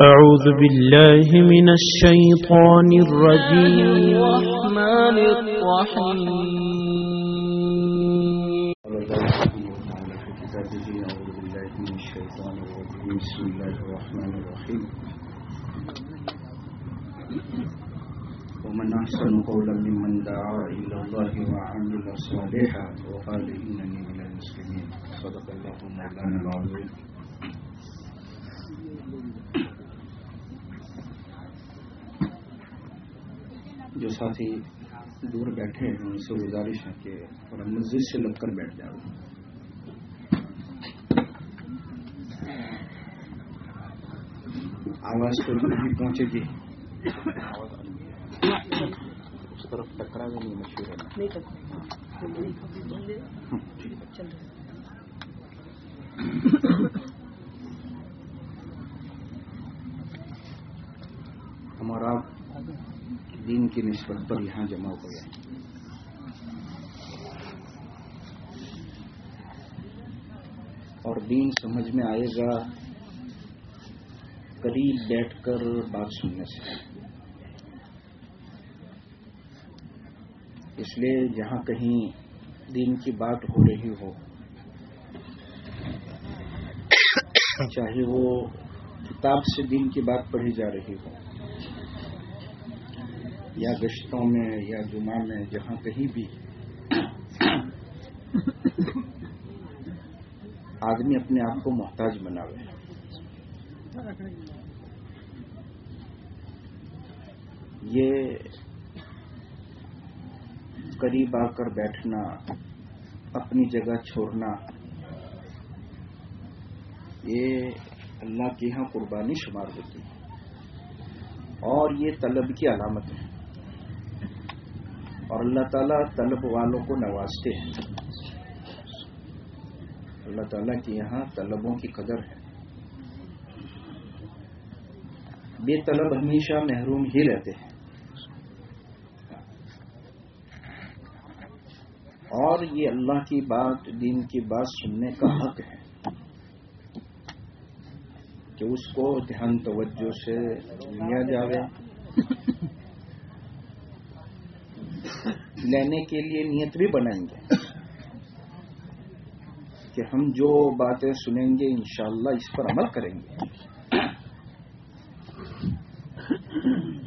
أعوذ بالله من الشيطان الرجيم. الرحمن الرحيم بسم الله الرحمن الرحيم ومن أحسن قولا ممن دعا إلى الله وعمل صالحا وقال إنني من المسلمين. صدق الله مولانا العظيم. جو ساتھی دور بیٹھے ہیں ان سے گزارش ہے کہ تھوڑا مسجد سے لگ کر بیٹھ جاؤ آواز تو بھی پہنچے گی۔ اس طرف ٹکرا بھی نہیں مشہور ہے۔ ہمارا دین کی نسبت پر یہاں جمع ہو گیا۔ اور دین سمجھ میں آئے گا۔ قریب بیٹھ کر بات سننے سے۔ اس لیے جہاں کہیں دین کی بات ہو رہی ہو، چاہے وہ کتاب سے دین کی بات پڑھی جا رہی ہو۔ یا گشتوں میں یا جمعہ میں، جہاں کہیں بھی آدمی اپنے آپ کو محتاج بناوے۔ یہ قریب آ کر بیٹھنا، اپنی جگہ چھوڑنا، یہ اللہ کے یہاں قربانی شمار ہوتی ہے اور یہ طلب کی علامت ہے۔ اور اللہ تعالیٰ طلب والوں کو نوازتے ہیں۔ اللہ تعالیٰ کے یہاں طلبوں کی قدر ہے۔ بے طلب ہمیشہ محروم ہی رہتے ہیں۔ اور یہ اللہ کی بات، دین کی بات سننے کا حق ہے کہ اس کو دھیان توجہ سے لیا جاوے۔ لینے کے لیے نیت بھی بنائیں گے۔ کہ ہم جو باتیں سنیں گے انشاءاللہ اس پر عمل کریں گے۔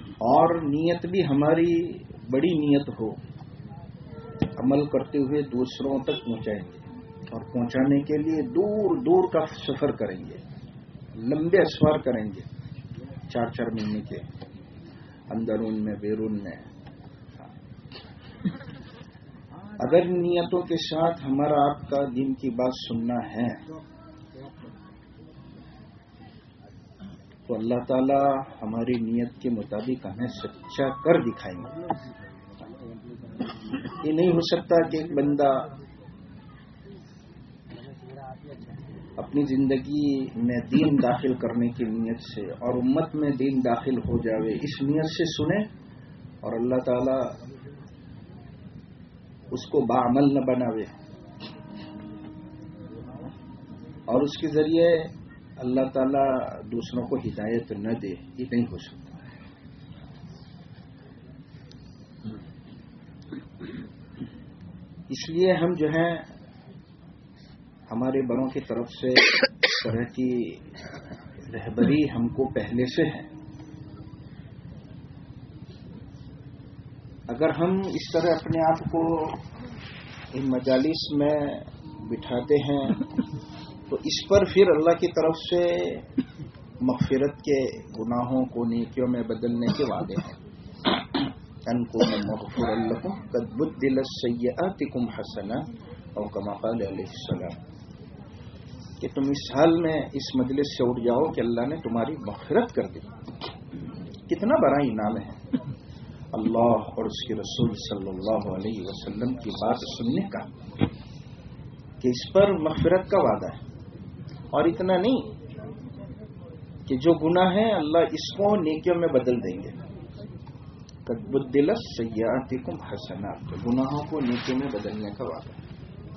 اور نیت بھی ہماری بڑی نیت ہو۔ عمل کرتے ہوئے دوسروں تک پہنچائیں گے۔ اور پہنچانے کے لیے دور دور کا سفر کریں گے۔ لمبے اسوار کریں گے۔ چار چار مہینے کے۔ اندرون میں، بیرون میں۔ اگر نیتوں کے ساتھ ہمارا آپ کا دن کی بات سننا ہے، تو اللہ تعالی ہماری نیت کے مطابق ہمیں سچا کر دکھائیں گے۔ یہ نہیں ہو سکتا کہ ایک بندہ اپنی زندگی میں دین داخل کرنے کی نیت سے اور امت میں دین داخل ہو جاوے، اس نیت سے سنے اور اللہ تعالی اس کو بعمل نہ بناوے۔ اور اس کے ذریعے اللہ تعالی دوسروں کو ہدایت نہ دے، یہ نہیں ہو سکتا۔ اس لیے ہم جو ہیں، ہمارے بڑوں کی طرف سے اس طرح کی رہبری ہم کو پہلے سے ہے۔ اگر ہم اس طرح اپنے آپ کو ان مجالس میں بٹھاتے ہیں، تو اس پر پھر اللہ کی طرف سے مغفرت کے گناہوں کو، نیکیوں میں بدلنے کے وعدے ہیں۔ ان کو مغفر اللہ قد بدل سیاتکم حسنا او کما قال علیہ السلام۔ کہ تم اس حال میں اس مجلس سے اٹھ جاؤ کہ اللہ نے تمہاری مغفرت کر دی۔ کتنا بڑا انعام ہے۔ اللہ اور اس کے رسول صلی اللہ علیہ وسلم کی بات سننے کا کہ اس پر مغفرت کا وعدہ ہے اور اتنا نہیں کہ جو گناہ ہے اللہ اس کو نیکیوں میں بدل دیں گے۔ بدل سیاحت حسنات، گناہوں کو نیکیوں میں بدلنے کا وعدہ ہے۔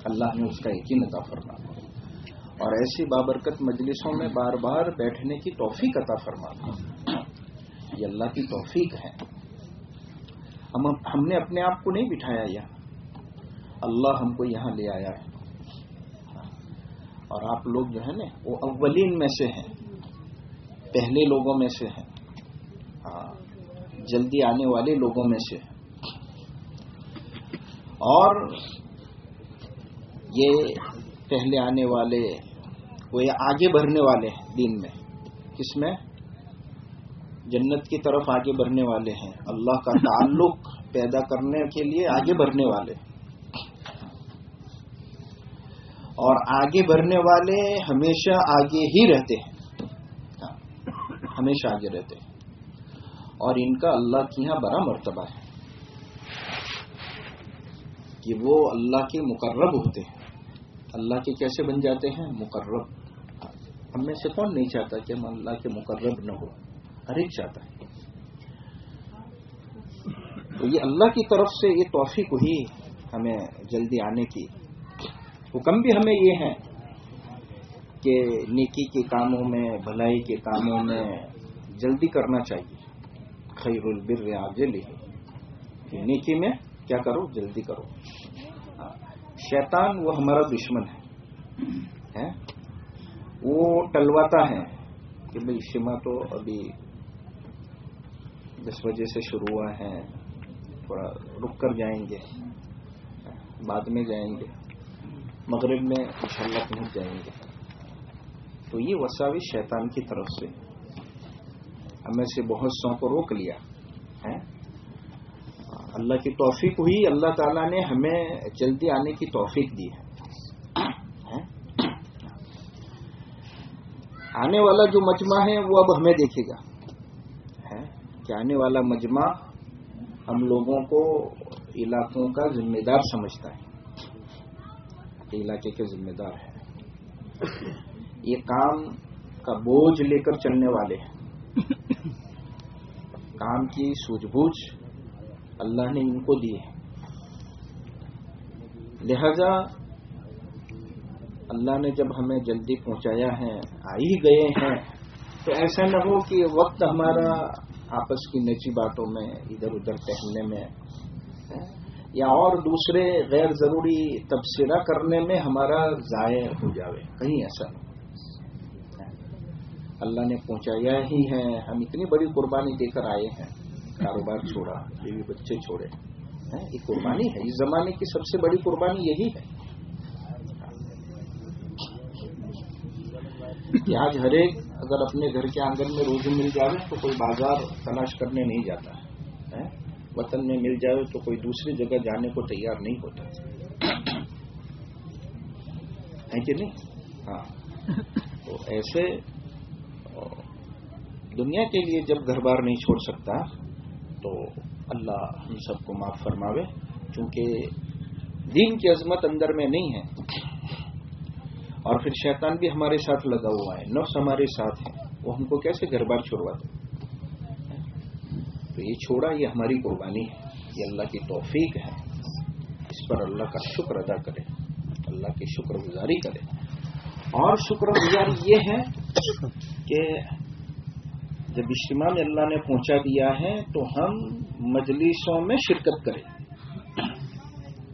اللہ نے اس کا یقین عطا فرما اور ایسی بابرکت مجلسوں میں بار بار بیٹھنے کی توفیق عطا فرمانا یہ اللہ کی توفیق ہے۔ ہم ہم نے اپنے آپ کو نہیں بٹھایا یہاں۔ اللہ ہم کو یہاں لے آیا ہے۔ اور آپ لوگ جو ہے نا، وہ اولین میں سے ہیں۔ پہلے لوگوں میں سے ہیں۔ ہاں، جلدی آنے والے لوگوں میں سے اور یہ پہلے آنے والے، وہ یہ آگے بڑھنے والے ہیں دین میں۔ کس میں؟ جنت کی طرف آگے بڑھنے والے ہیں۔ اللہ کا تعلق پیدا کرنے کے لیے آگے بڑھنے والے۔ اور آگے بڑھنے والے ہمیشہ آگے ہی رہتے ہیں۔ ہمیشہ آگے رہتے ہیں۔ اور ان کا اللہ کی یہاں بڑا مرتبہ ہے۔ کہ وہ اللہ کے مقرب ہوتے ہیں۔ اللہ کے کیسے بن جاتے ہیں؟ مقرب۔ ہم میں سے کون نہیں چاہتا کہ ہم اللہ کے مقرب نہ ہو ہر ایک چاہتا ہے۔ تو یہ اللہ کی طرف سے یہ توفیق ہوئی ہمیں جلدی آنے کی۔ حکم بھی ہمیں یہ ہے کہ نیکی کے کاموں میں، بھلائی کے کاموں میں جلدی کرنا چاہیے۔ خیر البر عاجل ہی نیکی میں کیا کرو؟ جلدی کرو۔ ہاں۔ شیطان وہ ہمارا دشمن ہے۔ ہاں۔ وہ ٹلواتا ہے کہ بھائی شما تو ابھی دس بجے سے شروع ہوا ہے، تھوڑا رک کر جائیں گے، بعد میں جائیں گے، مغرب میں انشاءاللہ پہنچ جائیں گے۔ تو یہ وساوی شیطان کی طرف سے ہمیں سے بہت سو کو روک لیا ہے اللہ کی توفیق ہوئی، اللہ تعالیٰ نے ہمیں جلدی آنے کی توفیق دی ہے۔ آنے والا جو مجمع ہے، وہ اب ہمیں دیکھے گا۔ کہ آنے والا مجمع ہم لوگوں کو علاقوں کا ذمہ دار سمجھتا ہے۔ علاقے کے ذمہ دار ہے یہ کام کا بوجھ لے کر چلنے والے ہیں۔ کام کی سوجھ بوجھ اللہ نے ان کو دیے لہذا اللہ نے جب ہمیں جلدی پہنچایا ہے آ ہی گئے ہیں، تو ایسا نہ ہو کہ وقت ہمارا آپس کی نچی باتوں میں، ادھر ادھر ٹہلنے میں۔ یا اور دوسرے غیر ضروری تبصرہ کرنے میں ہمارا ضائع ہو جاوے۔ کہیں ایسا نہ اللہ نے پہنچایا ہی ہے۔ ہم اتنی بڑی قربانی دے کر آئے ہیں۔ کاروبار چھوڑا، بیوی بچے چھوڑے۔ یہ قربانی ہے، اس زمانے کی سب سے بڑی قربانی یہی ہے۔ کہ آج ہر ایک اگر اپنے گھر کے آنگن میں روزی مل جائے تو کوئی بازار تلاش کرنے نہیں جاتا ہے وطن میں مل جائے تو کوئی دوسری جگہ جانے کو تیار نہیں ہوتا۔ ہے کہ نہیں؟ ہاں۔ تو ایسے، دنیا کے لیے جب گھر بار نہیں چھوڑ سکتا، تو اللہ ہم سب کو معاف فرماوے۔ چونکہ دین کی عظمت اندر میں نہیں ہے۔ اور پھر شیطان بھی ہمارے ساتھ لگا ہوا ہے، نفس ہمارے ساتھ ہے وہ ہم کو کیسے گھر بار چھوڑواتے تو یہ چھوڑا، یہ ہماری قربانی ہے، یہ اللہ کی توفیق ہے۔ اس پر اللہ کا شکر ادا کرے، اللہ کی شکر گزاری کرے۔ اور شکر گزاری یہ ہے کہ جب اجتماع میں اللہ نے پہنچا دیا ہے، تو ہم مجلسوں میں شرکت کریں۔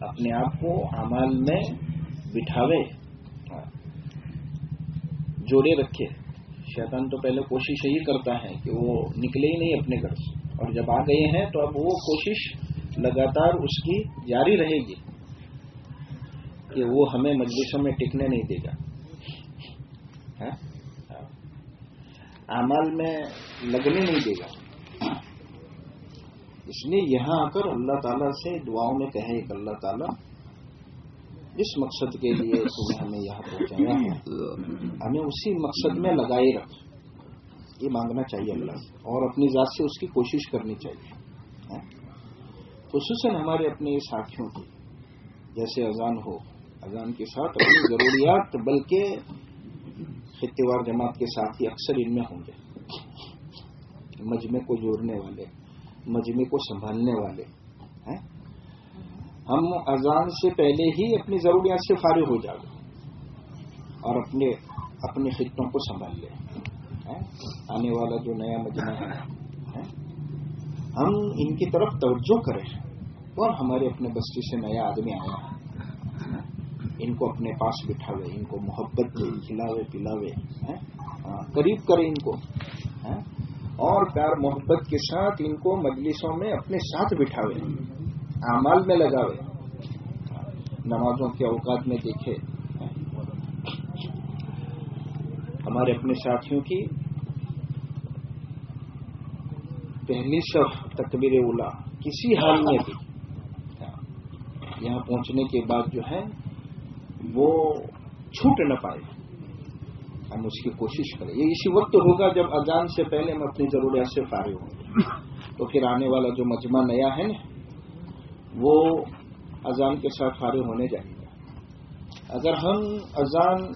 اپنے آپ کو امال میں بٹھاوے۔ جوڑے رکھے۔ شیطان تو پہلے کوشش یہی کرتا ہے کہ وہ نکلے ہی نہیں اپنے گھر سے۔ اور جب آ گئے ہیں تو اب وہ کوشش لگاتار اس کی جاری رہے گی کہ وہ ہمیں مجلسوں میں ٹکنے نہیں دے گا۔ ہاں؟ اعمال میں لگنے نہیں دے گا۔ اس لیے یہاں آ کر اللہ تعالیٰ سے دعاؤں میں کہیں کہ اللہ تعالیٰ جس مقصد کے لیے تمہیں ہمیں یہاں پہنچایا ہے۔ ہمیں اسی مقصد میں لگائے رکھ یہ مانگنا چاہیے اللہ اور اپنی ذات سے اس کی کوشش کرنی چاہیے۔ ہاں؟ خصوصاً ہمارے اپنے ساتھیوں کی جیسے اذان ہو، اذان کے ساتھ اپنی ضروریات، بلکہ خطوار جماعت کے ساتھ ہی اکثر ان میں ہوں گے۔ مجمے کو جوڑنے والے مجمے کو سنبھالنے والے۔ ہم اذان سے پہلے ہی اپنی ضروریات سے فارغ ہو جائیں اور اپنے اپنے خطوں کو سنبھال لے آنے والا جو نیا مجمع ہے۔ ہم ان کی طرف توجہ کریں اور ہمارے اپنے بستی سے نیا آدمی آیا۔ ان کو اپنے پاس بٹھاوے، ان کو محبت دے، کھلاوے، پلاوے۔ قریب کرے ان کو۔ اور پیار محبت کے ساتھ ان کو مجلسوں میں اپنے ساتھ بٹھاوے۔ اعمال میں لگاوے نمازوں کے اوقات میں دیکھے۔ ہمارے اپنے ساتھیوں کی۔ پہلی صف تکبیر اولا، کسی حال میں بھی۔ یہاں پہنچنے کے بعد جو ہے، وہ چھوٹ نہ پائے۔ ہم اس کی کوشش کریں۔ یہ اسی وقت ہوگا جب اذان سے پہلے ہم اپنی ضرورت سے فارغ ہوں گے۔ تو پھر آنے والا جو مجمع نیا ہے نا وہ اذان کے ساتھ فارغ ہونے جائے گا اگر ہم اذان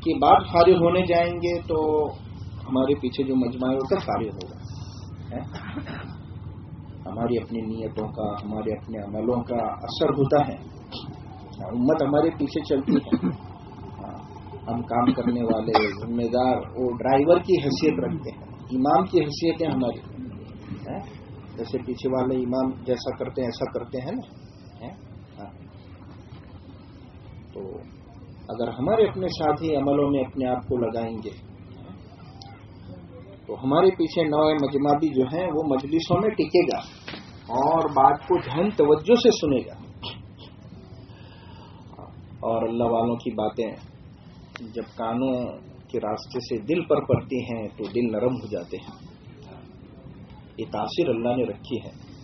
کے بعد فارغ ہونے جائیں گے تو ہمارے پیچھے جو مجمع ہے وہ فارغ ہوگا ہماری اپنی نیتوں کا، ہمارے اپنے عملوں کا اثر ہوتا ہے۔ ہاں، امت ہمارے پیچھے چلتی ہے۔ ہاں، ہم کام کرنے والے، ذمہ دار، وہ ڈرائیور کی حیثیت رکھتے ہیں، امام کی حیثیت ہے ہماری جیسے پیچھے والے امام جیسا کرتے ہیں، ایسا کرتے ہیں نا؟ ہاں۔ تو اگر ہمارے اپنے ساتھی عملوں میں اپنے آپ کو لگائیں گے، تو ہمارے پیچھے نو مجمع بھی جو ہیں، وہ مجلسوں میں ٹکے گا اور بات کو دھن توجہ سے سنے گا۔ اور اللہ والوں کی باتیں جب کانوں کے راستے سے دل پر پڑتی ہیں، تو دل نرم ہو جاتے ہیں۔ یہ تاثر اللہ نے رکھی ہے۔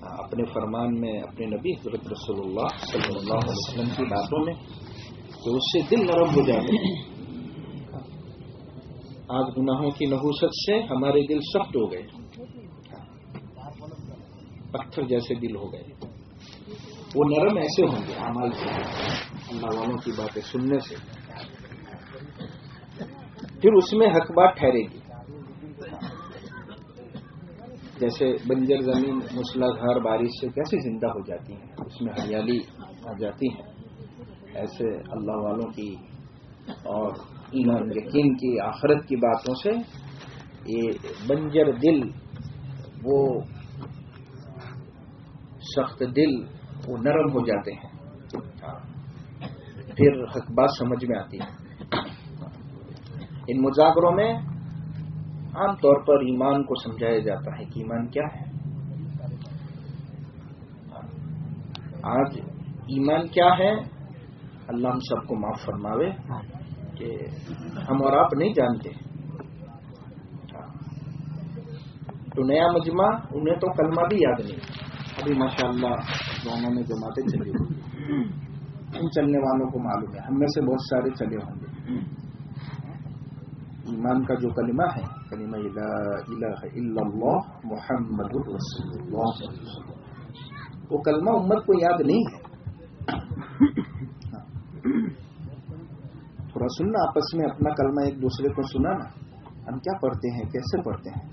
اپنے فرمان میں اپنے نبی حضرت رسول اللہ صلی اللہ علیہ وسلم کی باتوں میں تو اس سے دل نرم ہو جاتے ہیں آج گناہوں کی نحوست سے ہمارے دل سخت ہو گئے۔ پتھر جیسے دل ہو گئے۔ وہ نرم ایسے ہوں گے امال سے اللہ والوں کی باتیں سننے سے۔ پھر اس میں حق بات ٹھہرے گی۔ جیسے بنجر زمین مسلح دھار بارش سے کیسے زندہ ہو جاتی ہیں؟ اس میں ہریالی آ جاتی ہے ایسے اللہ والوں کی اور ایمان یقین کی، آخرت کی باتوں سے یہ بنجر دل، وہ سخت دل، وہ نرم ہو جاتے ہیں۔ پھر حق بات سمجھ میں آتی ہے۔ ان مذاکروں میں عام طور پر ایمان کو سمجھایا جاتا ہے کہ ایمان کیا ہے؟ آج ایمان کیا ہے؟ اللہ ہم سب کو معاف فرماوے کہ ہم اور آپ نہیں جانتے۔ تو نیا مجمع، انہیں تو کلمہ بھی یاد نہیں۔ ابھی ماشاء اللہ دونوں میں جماعتیں چلی ہوئی ان چلنے والوں کو معلوم ہے۔ ہم میں سے بہت سارے چلے ہوں گے۔ ایمان کا جو کلمہ ہے کلمہ الہ الا اللہ محمد رسول اللہ وہ کلمہ امت کو یاد نہیں ہے۔ تھوڑا سننا آپس میں اپنا کلمہ ایک دوسرے کو سنا نا، ہم کیا پڑھتے ہیں، کیسے پڑھتے ہیں؟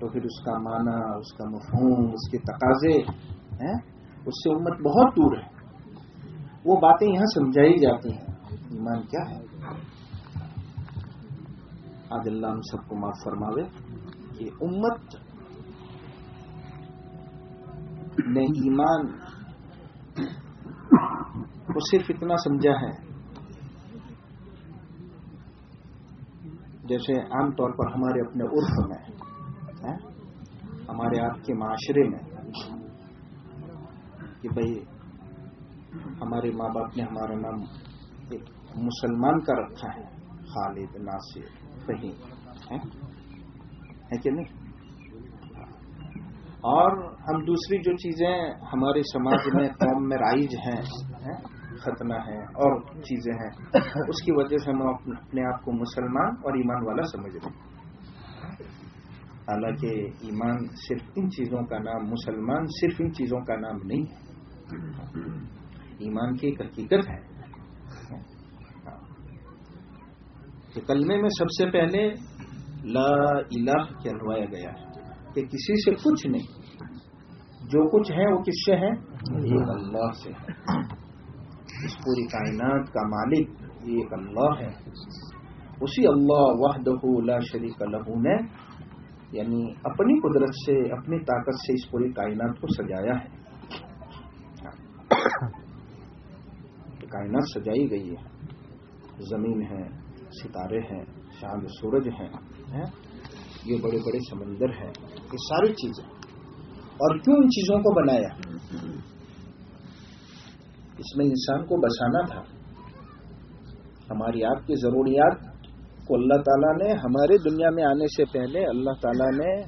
تو پھر اس کا معنی، اس کا مفہوم، اس کے تقاضے اس سے امت بہت دور ہے۔ وہ باتیں یہاں سمجھائی جاتی ہیں۔ ایمان کیا ہے؟ آج اللہ ہم سب کو معاف فرماوے کہ امت نے ایمان کو صرف اتنا سمجھا ہے جیسے عام طور پر ہمارے اپنے عرف میں ہمارے آپ کے معاشرے میں کہ بھائی ہمارے ماں باپ نے ہمارا نام ایک مسلمان کا رکھا ہے، خالد، ناصر۔ فہیم ہے؟ کہ نہیں؟ اور ہم دوسری جو چیزیں ہمارے سماج میں قوم میں رائج ہیں ختنہ ہے اور چیزیں ہیں اس کی وجہ سے ہم اپنے آپ کو مسلمان اور ایمان والا سمجھ رہے ہیں۔ حالانکہ ایمان صرف ان چیزوں کا نام مسلمان صرف ان چیزوں کا نام نہیں ہے۔ ایمان کی ایک حقیقت ہے۔ کہ کلمے میں سب سے پہلے لا الہ کہلوایا گیا ہے کہ کسی سے کچھ نہیں۔ جو کچھ ہے وہ کس سے ہے؟ ایک اللہ سے۔ ہے اس پوری کائنات کا مالک یہ ایک اللہ ہے۔ اسی اللہ وحدہ لا شریک لہو نے یعنی اپنی قدرت سے، اپنی طاقت سے اس پوری کائنات کو سجایا ہے۔ کائنات سجائی گئی ہے۔ زمین ہے ستارے ہیں، چاند، سورج ہیں یہ بڑے بڑے سمندر ہیں، یہ ساری چیزیں۔ اور کیوں ان چیزوں کو بنایا؟ اس میں انسان کو بسانا تھا۔ ہماری آپ کی ضروریات کو اللہ تعالیٰ نے ہمارے دنیا میں آنے سے پہلے اللہ تعالیٰ نے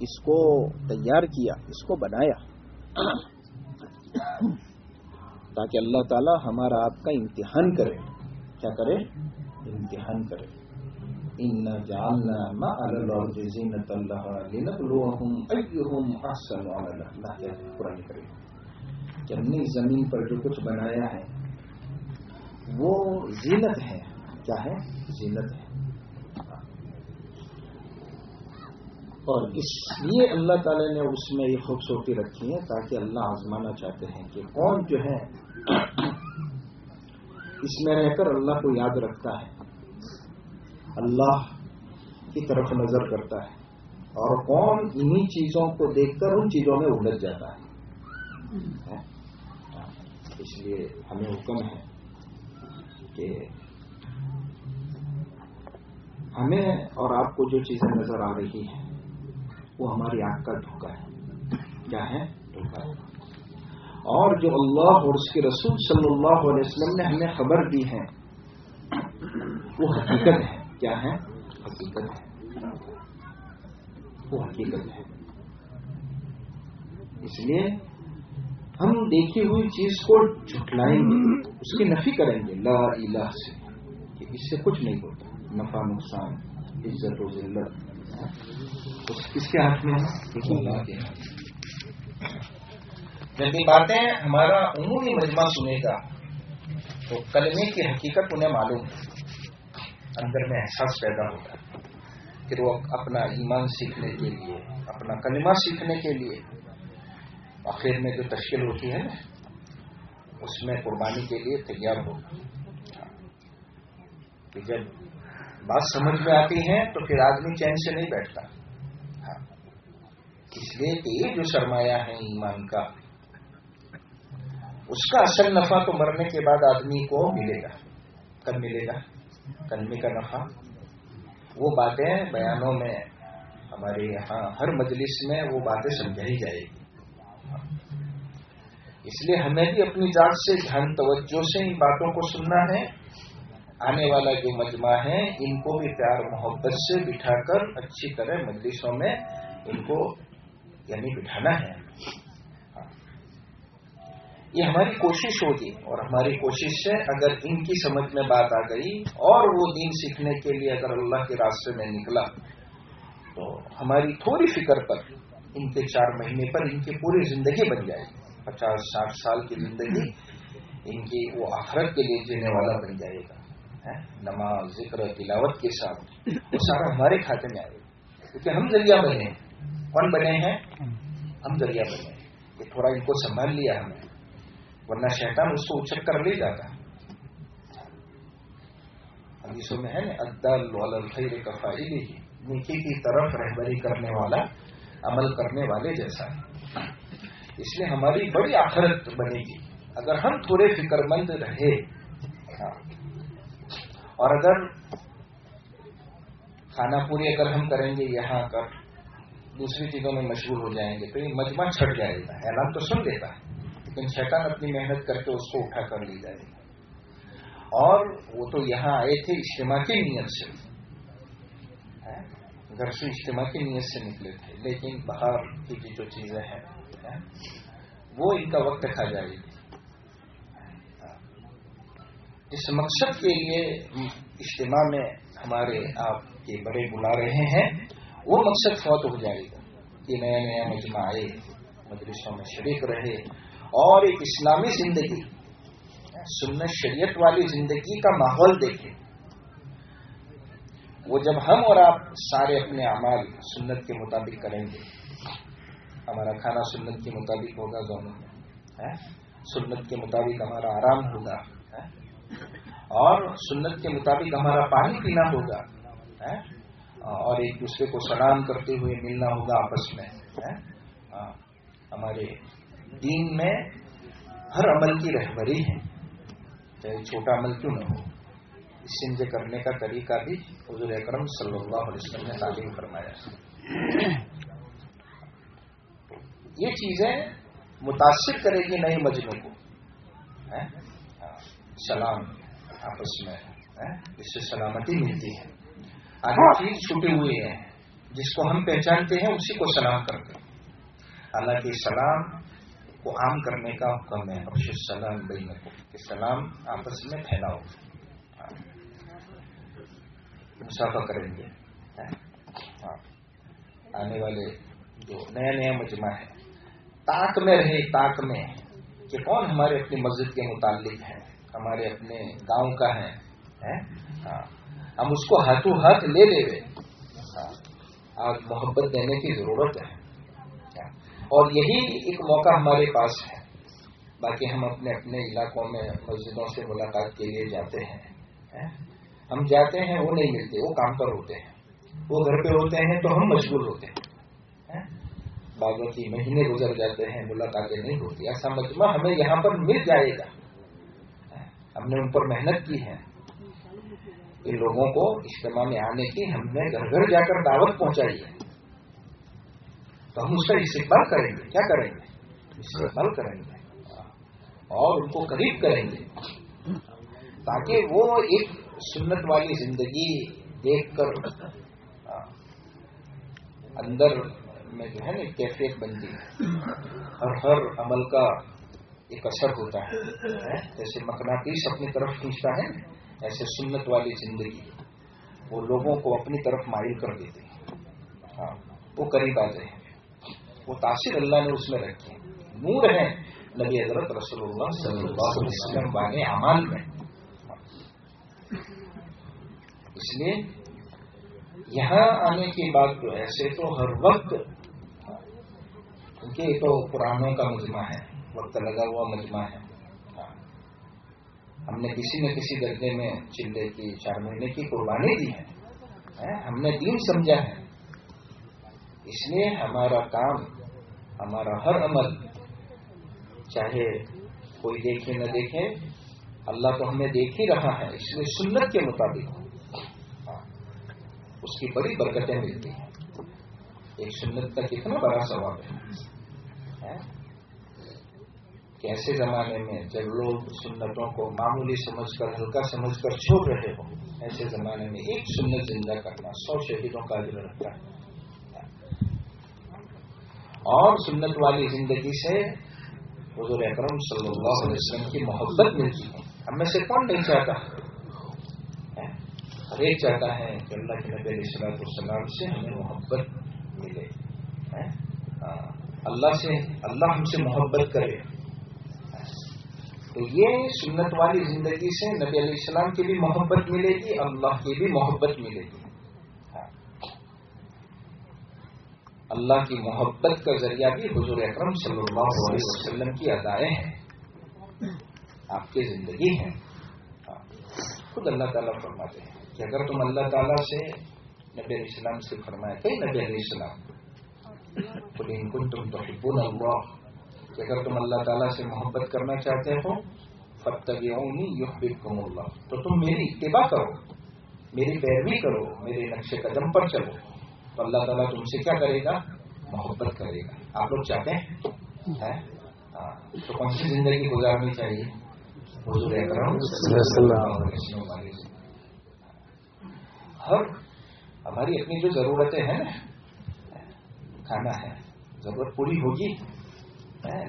اس کو تیار کیا، اس کو بنایا۔ تاکہ اللہ تعالیٰ ہمارا آپ کا امتحان کرے۔ کیا کرے؟ امتحان کرے۔ ان جالنا اللہ قرآن کرے کہ ہم نے زمین پر جو کچھ بنایا ہے، وہ زینت ہے۔ کیا ہے؟ زینت ہے۔ اور اس لیے اللہ تعالی نے اس میں یہ خوبصورتی رکھی ہے تاکہ اللہ آزمانا چاہتے ہیں کہ کون جو ہے، اس میں رہ کر اللہ کو یاد رکھتا ہے۔ اللہ کی طرف نظر کرتا ہے اور کون انہی چیزوں کو دیکھ کر ان چیزوں میں الجھ جاتا ہے؟ ہاں۔ اس لیے ہمیں حکم ہے کہ ہمیں اور آپ کو جو چیزیں نظر آ رہی ہیں، وہ ہماری آنکھ کا دھوکا ہے۔ کیا ہے دھوکا ہے۔ اور جو اللہ اور اس کے رسول صلی اللہ علیہ وسلم نے ہمیں خبر دی ہے، وہ حقیقت ہے۔ کیا ہے؟ حقیقت ہے۔ وہ حقیقت ہے۔ اس لیے ہم دیکھی ہوئی چیز کو جھٹلائیں گے، اس کی نفی کریں گے۔ لا الہ سے کہ اس سے کچھ نہیں ہوتا۔ نفع، نقصان، عزت و ذلت۔ کس کے ہاتھ میں ہے؟ اللہ کے ہاتھ جب یہ باتیں ہمارا عمومی مجمع سنے گا، تو کلمے کی حقیقت انہیں معلوم ہے۔ اندر میں احساس پیدا ہوگا پھر وہ اپنا ایمان سیکھنے کے لیے، اپنا کلمہ سیکھنے کے لیے آخر میں جو تشکیل ہوتی ہے نا، اس میں قربانی کے لیے تیار ہوگا جب بات سمجھ میں آتی ہے تو پھر آدمی چین سے نہیں بیٹھتا۔ ہاں۔ اس لیے کہ یہ جو سرمایہ ہے ایمان کا، اس کا اصل نفع تو مرنے کے بعد آدمی کو ملے گا، کب ملے گا؟ کلمی کا نفع وہ باتیں بیانوں میں ہمارے یہاں ہر مجلس میں وہ باتیں سمجھائی جائے گی۔ اس لیے ہمیں بھی اپنی ذات سے دھیان، توجہ سے ان باتوں کو سننا ہے۔ آنے والا جو مجمع ہے، ان کو بھی پیار، محبت سے بٹھا کر اچھی طرح مجلسوں میں ان کو یعنی بٹھانا ہے۔ یہ ہماری کوشش ہوگی اور ہماری کوشش سے اگر ان کی سمجھ میں بات آ گئی اور وہ دین سیکھنے کے لیے اگر اللہ کے راستے میں نکلا، تو ہماری تھوڑی فکر پر ان کے چار مہینے پر ان کی پوری زندگی بن جائے۔ گی پچاس، ساٹھ سال کی زندگی ان کی وہ آخرت کے لیے جینے والا بن جائے گا۔ نماز، ذکر، تلاوت کے ساتھ وہ سارا ہمارے کھاتے میں آئے گا۔ کیونکہ ہم ذریعہ بنے ہیں۔ کون بنے ہیں؟ ہم ذریعہ بنے ہیں۔ یہ تھوڑا ان کو سنبھال لیا ہمیں ورنہ شیطان اس کو اچک کر لے جاتا۔ حدیثوں میں ہے نا کفائی نیکی کی طرف رہبری کرنے والا، عمل کرنے والے جیسا۔ ہے اس لیے ہماری بڑی آخرت بنے گی۔ اگر ہم تھوڑے فکر مند رہے ہاں، اور اگر کھانا پوری اگر ہم کریں گے یہاں کر، دوسری چیزوں میں مشغول ہو جائیں گے، تو یہ مجمع چھٹ جائے گا۔ اعلان تو سن لیتا۔ ہے لیکن شیطان اپنی محنت کر کے اس کو اٹھا کر لی جائے اور وہ تو یہاں آئے تھے اجتماع کی نیت سے۔ ہاں؟ گھر سے اجتماع کی نیت سے نکلے تھے، لیکن باہر کی جو چیزیں ہیں ہاں؟ وہ ان کا وقت کھا جائے گی۔ اس مقصد کے لیے اجتماع میں ہمارے آپ کے بڑے بلا رہے ہیں، وہ مقصد فوت ہو جائے گا کہ نیا نیا مجمع آئے، مدرسوں میں شریک رہے اور ایک اسلامی زندگی، سنت شریعت والی زندگی کا ماحول دیکھیں۔ وہ جب ہم اور آپ سارے اپنے اعمال سنت کے مطابق کریں گے، ہمارا کھانا سنت کے مطابق ہوگا دونوں میں سنت کے مطابق ہمارا آرام ہوگا اور سنت کے مطابق ہمارا پانی پینا ہوگا اور ایک دوسرے کو سلام کرتے ہوئے ملنا ہوگا آپس میں ہاں، ہمارے دین میں ہر عمل کی رہبری ہے۔ چاہے چھوٹا عمل کیوں نہ ہو۔ سنج کرنے کا طریقہ بھی حضور اکرم صلی اللہ علیہ وسلم نے تعلیم فرمایا۔ یہ چیزیں متاثر کرے گی نئے مجموعے کو۔ سلام آپس میں۔ اس سے سلامتی ملتی ہے۔ آگے چیز چھٹے ہوئے ہیں جس کو ہم پہچانتے ہیں، اسی کو سلام کرتے ہیں۔ حالانکہ سلام کو عام کرنے کا حکم ہے۔ ابش سلام بین کو کہ سلام آپس میں پھیلاؤ۔ مسافہ کریں گے۔ ہاں۔ آنے والے جو نیا نیا مجمع ہے تاک میں رہے تاک میں۔ کہ کون ہمارے اپنی مسجد کے متعلق ہیں؟ ہمارے اپنے گاؤں کا ہے ہاں۔ ہم اس کو ہاتھوں ہاتھ لے لے رہے آج ہاں۔ محبت دینے کی ضرورت ہے۔ اور یہی ایک موقع ہمارے پاس ہے۔ باقی ہم اپنے اپنے علاقوں میں مسجدوں سے ملاقات کے لیے جاتے ہیں ہم جاتے ہیں، وہ نہیں ملتے، وہ کام پر ہوتے ہیں۔ وہ گھر پہ ہوتے ہیں تو ہم مشغول ہوتے ہیں بعضوں کی مہینے گزر جاتے ہیں، ملاقاتیں نہیں ہوتی۔ ایسا مجمع ہمیں یہاں پر مل جائے گا۔ ہم نے ان پر محنت کی ہے۔ ان لوگوں کو اجتماع میں آنے کی ہم نے گھر گھر جا کر دعوت پہنچائی ہے۔ تو ہم اس کا استقبال کریں گے۔ کیا کریں گے؟ استقبال کریں گے۔ اور ان کو قریب کریں گے۔ تاکہ وہ ایک سنت والی زندگی دیکھ کر اندر میں جو ہے نا کیفیت بنتی ہے۔ اور ہر عمل کا ایک اثر ہوتا ہے۔ جیسے مقناطیس اپنی طرف کھینچتا ہے، ایسے سنت والی زندگی وہ لوگوں کو اپنی طرف مائل کر دیتے ہیں ہاں وہ قریب آ جائے۔ وہ تاثر اللہ نے اس میں رکھی نور ہے۔ نبی حضرت رسول اللہ صلی اللہ علیہ وسلم بانے امان میں۔ اس لیے یہاں آنے کی بات تو ایسے تو ہر وقت کیونکہ یہ تو پرانوں کا مجمع ہے۔ وقت لگا ہوا مجمع ہے۔ ہم نے کسی نہ کسی درجے میں چلے کی، چار مہینے کی قربانی دی ہے۔ ہم نے دین سمجھا ہے۔ اس لیے ہمارا کام ہمارا ہر عمل، چاہے کوئی دیکھے نہ دیکھے، اللہ تو ہمیں دیکھ ہی رہا ہے، اس لیے سنت کے مطابق۔ ہاں، اس کی بڑی برکتیں ملتی ہیں۔ ایک سنت کا کتنا بڑا سوال ہے۔ ہاں، کیسے زمانے میں جب لوگ سنتوں کو معمولی سمجھ کر، ہلکا سمجھ کر چھوڑ رہے ہوں، ایسے زمانے میں ایک سنت زندہ کرنا سو شہیدوں کا دل رکھتا ہے۔ اور سنت والی زندگی سے حضور اکرم صلی اللہ علیہ وسلم کی محبت ملتی ہے۔ ہم میں سے کون نہیں چاہتا؟ ہر ایک چاہتا ہے کہ اللہ کے نبی علیہ السلام السلام سے ہمیں محبت ملے۔ ہاں۔ اللہ سے، اللہ ہم سے محبت کرے۔ تو یہ سنت والی زندگی سے نبی علیہ السلام کی بھی محبت ملے گی، اللہ کی بھی محبت ملے گی۔ اللہ کی محبت کا ذریعہ بھی حضور اکرم صلی اللہ علیہ وسلم کی ادائیں ہیں۔ آپ کی زندگی ہیں خود اللہ تعالیٰ فرماتے ہیں کہ اگر تم اللہ تعالیٰ سے نبی علیہ السلام سے فرمایا کئی نبی علیہ السلام تو ان کو تم تو حبول اللہ، کہ اگر تم اللہ تعالیٰ سے محبت کرنا چاہتے ہو فتح یحببکم اللہ۔ تو تم میری اتباع کرو، میری پیروی کرو، میرے نقش قدم پر چلو۔ تو اللہ تعالیٰ تم سے کیا کرے گا؟ محبت کرے گا۔ آپ لوگ چاہتے ہیں؟ ہاں۔ تو کون سی زندگی گزارنی چاہیے؟ حضور اکرم ہاں۔ ہر ہماری اپنی جو ضرورتیں ہیں، کھانا ہے، ضرورت پوری ہوگی۔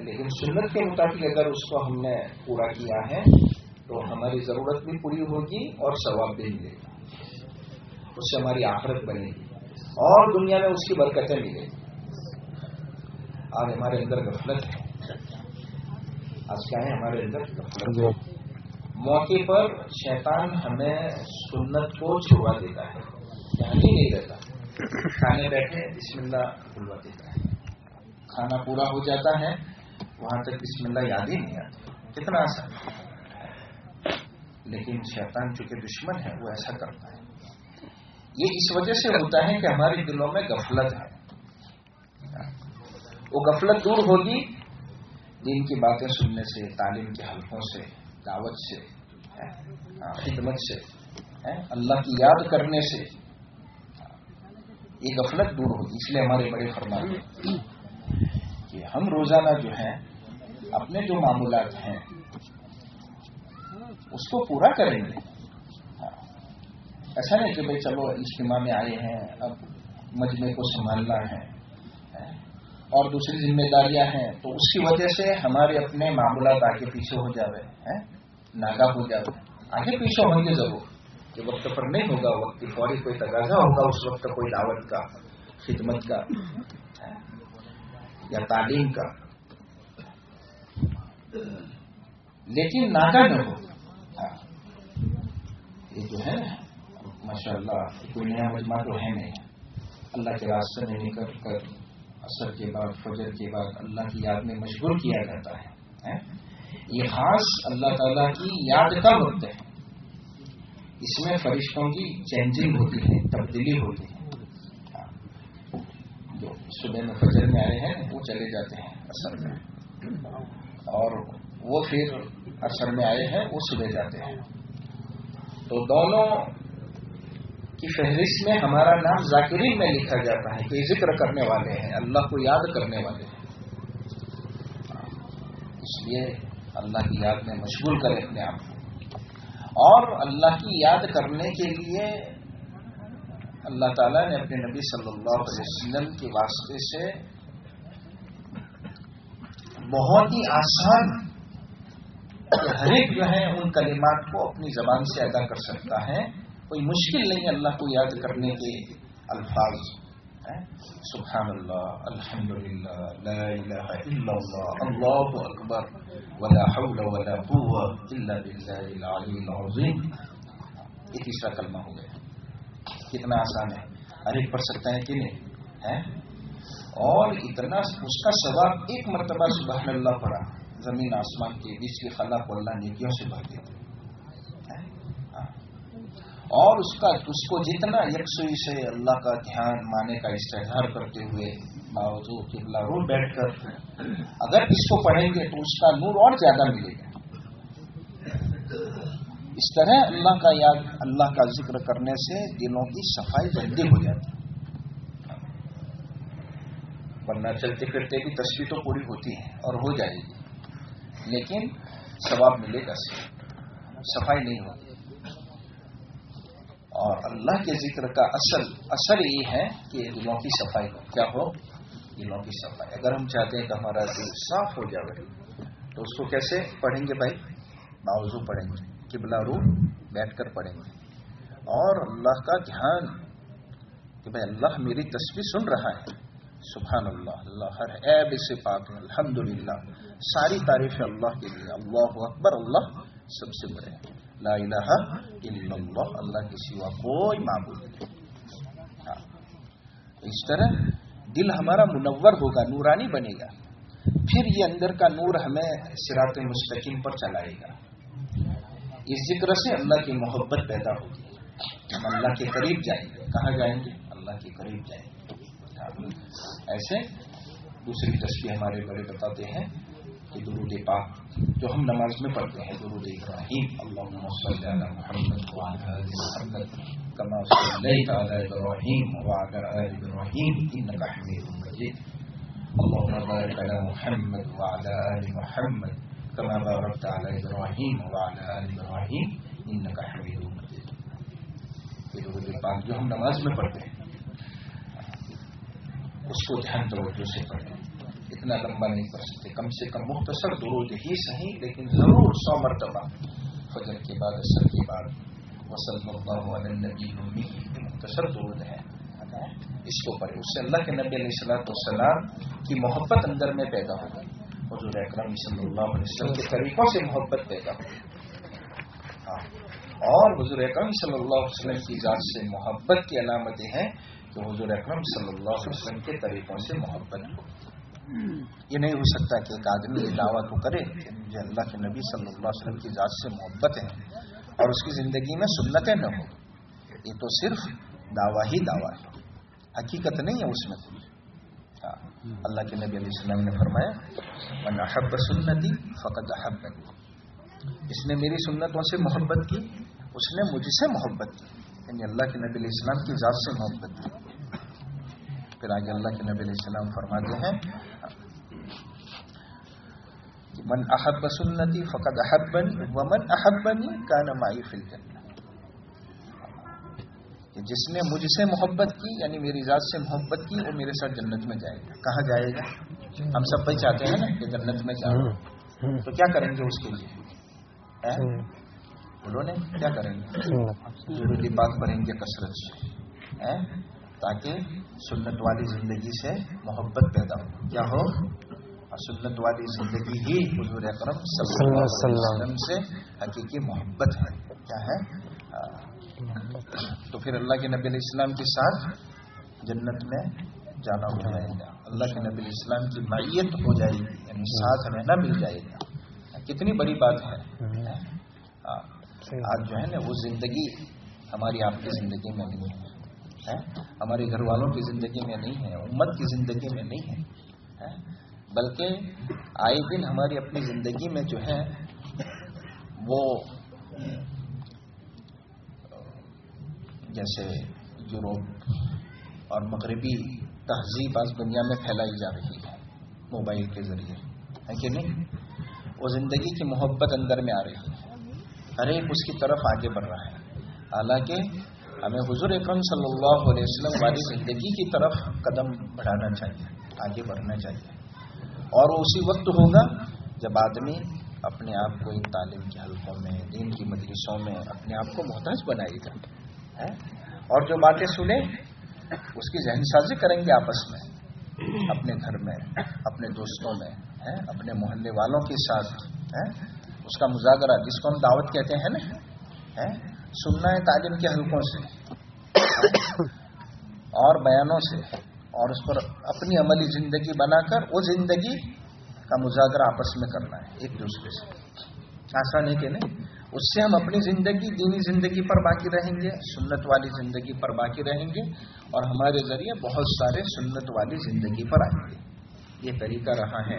لیکن سنت کے مطابق اگر اس کو ہم نے پورا کیا ہے، تو ہماری ضرورت بھی پوری ہوگی اور ثواب بھی ملے گا۔ اس سے ہماری آخرت بنے گی۔ اور دنیا میں اس کی برکتیں ملے آج ہمارے اندر غفلت ہے۔ آج کیا ہے ہمارے اندر غفلت موقع پر شیطان ہمیں سنت کو چھڑوا دیتا ہے۔ یہاں ہی نہیں رہتا کھانے بیٹھے بسم اللہ کھلوا دیتا ہے۔ کھانا پورا ہو جاتا ہے، وہاں تک بسم اللہ یاد ہی نہیں آتی کتنا آسان۔ لیکن شیطان چونکہ دشمن ہے، وہ ایسا کرتا ہے۔ یہ اس وجہ سے ہوتا ہے کہ ہمارے دلوں میں غفلت ہے۔ وہ غفلت دور ہوگی دین کی باتیں سننے سے، تعلیم کے حلقوں سے، دعوت سے ہاں، خدمت سے ہاں، اللہ کی یاد کرنے سے یہ غفلت دور ہوگی۔ اس لیے ہمارے بڑے فرمان کہ ہم روزانہ جو ہیں، اپنے جو معمولات ہیں، اس کو پورا کریں گے۔ اچھا ایسا نہیں کہ بھائی چلو اجتماع میں آئے ہیں، اب مجمے کو سنبھالنا ہے اور دوسری ذمہ داریاں ہیں، تو اس کی وجہ سے ہمارے اپنے معمولات آگے پیچھے ہو جاوے ناگا ہو جاوے۔ آگے پیچھے ہوں گے ضرور۔ کہ وقت پر نہیں ہوگا، وقت فوری کوئی تقاضا ہوگا، اس وقت کوئی دعوت کا، خدمت کا یا تعلیم کا۔ لیکن ناگا نہ ہو۔ ہاں، یہ جو ہے ماشاء اللہ کوئی نیا مجمع تو ہے نہیں۔ اللہ کے راستے میں نکل کر اثر کے بعد، فجر کے بعد اللہ کی یاد میں مشغول کیا جاتا ہے یہ خاص اللہ تعالی کی یاد کا وقت ہے اس میں فرشتوں کی چینجنگ ہوتی ہے، تبدیلی ہوتی ہے۔ جو صبح میں فجر میں آئے ہیں، وہ چلے جاتے ہیں اثر میں۔ اور وہ پھر اثر میں آئے ہیں، وہ صبح جاتے ہیں۔ تو دونوں کی فہرست میں ہمارا نام ذاکرین میں لکھا جاتا ہے کہ ذکر کرنے والے ہیں، اللہ کو یاد کرنے والے ہیں۔ اس لیے اللہ کی یاد میں مشغول کرے اپنے آپ کو۔ اور اللہ کی یاد کرنے کے لیے اللہ تعالیٰ نے اپنے نبی صلی اللہ علیہ وسلم کے واسطے سے بہت ہی آسان ہر ایک جو ہے ان کلمات کو اپنی زبان سے ادا کر سکتا ہے۔ کوئی مشکل نہیں اللہ کو یاد کرنے کے الفاظ سبحان اللہ الحمد للہ اللہ اکبر، ولا حول ولا قوة الا بالله العلی العظیم۔ یہ تیسرا کلمہ ہو گیا۔ کتنا آسان ہے۔ ہر ایک پڑھ سکتا ہے کہ نہیں؟ اور اتنا اس کا ثواب ایک مرتبہ سبحان اللہ پڑھا۔ زمین آسمان کے بیچ کی خلا کو اللہ نیکیوں سے بھر دیتے اور اس کا اس کو جتنا یکسوئی سے اللہ کا دھیان مانے کا استحار کرتے ہوئے باوجود قبلہ رو بیٹھ کر اگر اس کو پڑھیں گے تو اس کا نور اور زیادہ ملے گا۔ اس طرح اللہ کا یاد اللہ کا ذکر کرنے سے دلوں کی صفائی جلدی ہو جاتی ورنہ چلتے پھرتے بھی تصویر تو پوری ہوتی ہے اور ہو جائے گی۔ لیکن ثواب ملے گا صفائی نہیں ہوتی۔ اور اللہ کے ذکر کا اصل اثر یہ ہے کہ دلوں کی صفائی ہو۔ کیا ہو؟ دلوں کی صفائی۔ اگر ہم چاہتے ہیں کہ ہمارا دل صاف ہو جائے تو اس کو کیسے پڑھیں گے بھائی؟ باوضو پڑھیں گے۔ قبلہ رو، بیٹھ کر پڑھیں گے۔ اور اللہ کا دھیان کہ بھائی اللہ میری تصویر سن رہا ہے۔ سبحان اللہ اللہ ہر عیب سے پاک الحمد للہ ساری تعریف اللہ کے لیے۔ اللہ اکبر، اللہ سب سے بڑے لا الہ الا اللہ اللہ کے سوا کوئی معبود نہیں اس طرح دل ہمارا منور ہوگا نورانی بنے گا پھر یہ اندر کا نور ہمیں سرات مستقیم پر چلائے گا اس ذکر سے اللہ کی محبت پیدا ہوگی ہم اللہ کے قریب جائیں گے کہاں جائیں گے اللہ کے قریب جائیں گے ایسے دوسری تصویر ہمارے بڑے بتاتے ہیں کہ درود پاک جو ہم نماز میں پڑھتے ہیں، درود ابراہیم اللهم صل على محمد وعلى ال محمد كما صليت على ابراهيم وعلى ال ابراهيم انك حميد مجيد اللهم بارك على محمد وعلى ال محمد كما باركت على ابراهيم وعلى ال ابراهيم انك حميد مجيد یہ درود پاک جو ہم نماز میں پڑھتے ہیں، اس کو دھیان توجہ سے پڑھیں۔ اتنا لمبا نہیں پڑھ سکتے، کم سے کم مختصر درود ہی صحیح، لیکن ضرور سو مرتبہ۔ فجر کے بعد اثر کے بعد۔ وسلم اللہ علیہ نبی مختصر درود ہے۔ اس کو پڑھے اس سے اللہ کے نبی علیہ السلاۃ والسلام کی محبت اندر میں پیدا ہو گئی۔ حضور اکرم صلی اللہ علیہ وسلم کے طریقوں سے محبت پیدا ہو گئی۔ ہاں۔ اور حضور اکرم صلی اللہ علیہ وسلم کی ذات سے محبت کی علامتیں ہیں کہ حضور اکرم صلی اللہ علیہ وسلم کے طریقوں سے محبت ہو۔ یہ نہیں ہو سکتا کہ ایک آدمی یہ دعویٰ تو کرے کہ مجھے اللہ کے نبی صلی اللہ علیہ وسلم کی ذات سے محبت ہے اور اس کی زندگی میں سنتیں نہ ہو یہ تو صرف دعویٰ ہی دعویٰ ہے۔ حقیقت نہیں ہے اس میں کوئی۔ ہاں۔ اللہ کے نبی علیہ السلام نے فرمایا، من احب سنتی فقط احب اس نے میری سنتوں سے محبت کی، اس نے مجھ سے محبت کی یعنی اللہ کے نبی علیہ السلام کی ذات سے محبت کی۔ پھر آگے اللہ کے نبی علیہ السلام فرماتے ہیں من احب سنتی فقط احبنی ومن احبنی فی الجنہ. کہ جس نے مجھ سے محبت کی یعنی میری ذات سے محبت کی وہ میرے ساتھ جنت میں جائے گا۔ کہاں جائے گا؟ ہم سب بھائی چاہتے ہیں نا کہ جنت میں جائیں تو کیا کریں گے اس کے لیے؟ بولو نے کیا کریں گے؟ پاک بھریں گے کثرت سے۔ تاکہ سنت والی زندگی سے محبت پیدا ہو۔ کیا ہو؟ سنت والی زندگی ہی حضور اکرم صلی اللہ علیہ وسلم سے حقیقی محبت ہے۔ کیا ہے؟ تو پھر اللہ کے نبی علیہ السلام کے ساتھ جنت میں جانا ہو جائے گا۔ اللہ کے نبی علیہ السلام کی معیت ہو جائے گی یعنی ساتھ رہنا مل جائے گا۔ کتنی بڑی بات ہے۔ آج جو ہے نا وہ زندگی ہماری آپ کی زندگی میں نہیں ہے۔ ہمارے گھر والوں کی زندگی میں نہیں ہے امت کی زندگی میں نہیں ہے بلکہ آئے دن ہماری اپنی زندگی میں جو ہے وہ جیسے یوروپ اور مغربی تہذیب آج دنیا میں پھیلائی جا رہی ہے، موبائل کے ذریعے۔ ہے کہ نہیں؟ وہ زندگی کی محبت اندر میں آ رہی ہے۔ ہر ایک اس کی طرف آگے بڑھ رہا ہے۔ حالانکہ ہمیں حضور اکرم صلی اللہ علیہ وسلم والی زندگی کی طرف قدم بڑھانا چاہیے، آگے بڑھنا چاہیے۔ اور وہ اسی وقت ہوگا جب آدمی اپنے آپ کو ان تعلیم کے حلقوں میں، دین کی مجلسوں میں اپنے آپ کو محتاج بنائے گا۔ اور جو باتیں سنیں، اس کی ذہن سازی کریں گے آپس میں، اپنے گھر میں، اپنے دوستوں میں اپنے محلے والوں کے ساتھ اس کا مذاکرہ، جس کو ہم دعوت کہتے ہیں نا سننا ہے تعلیم کے حلقوں سے اور بیانوں سے اور اس پر اپنی عملی زندگی بنا کر وہ زندگی کا مذاکرہ آپس میں کرنا ہے، ایک دوسرے سے۔ آسان ہے کہ نہیں؟ اس سے ہم اپنی زندگی، دینی زندگی پر باقی رہیں گے، سنت والی زندگی پر باقی رہیں گے اور ہمارے ذریعے بہت سارے سنت والی زندگی پر آئیں گے۔ یہ طریقہ رہا ہے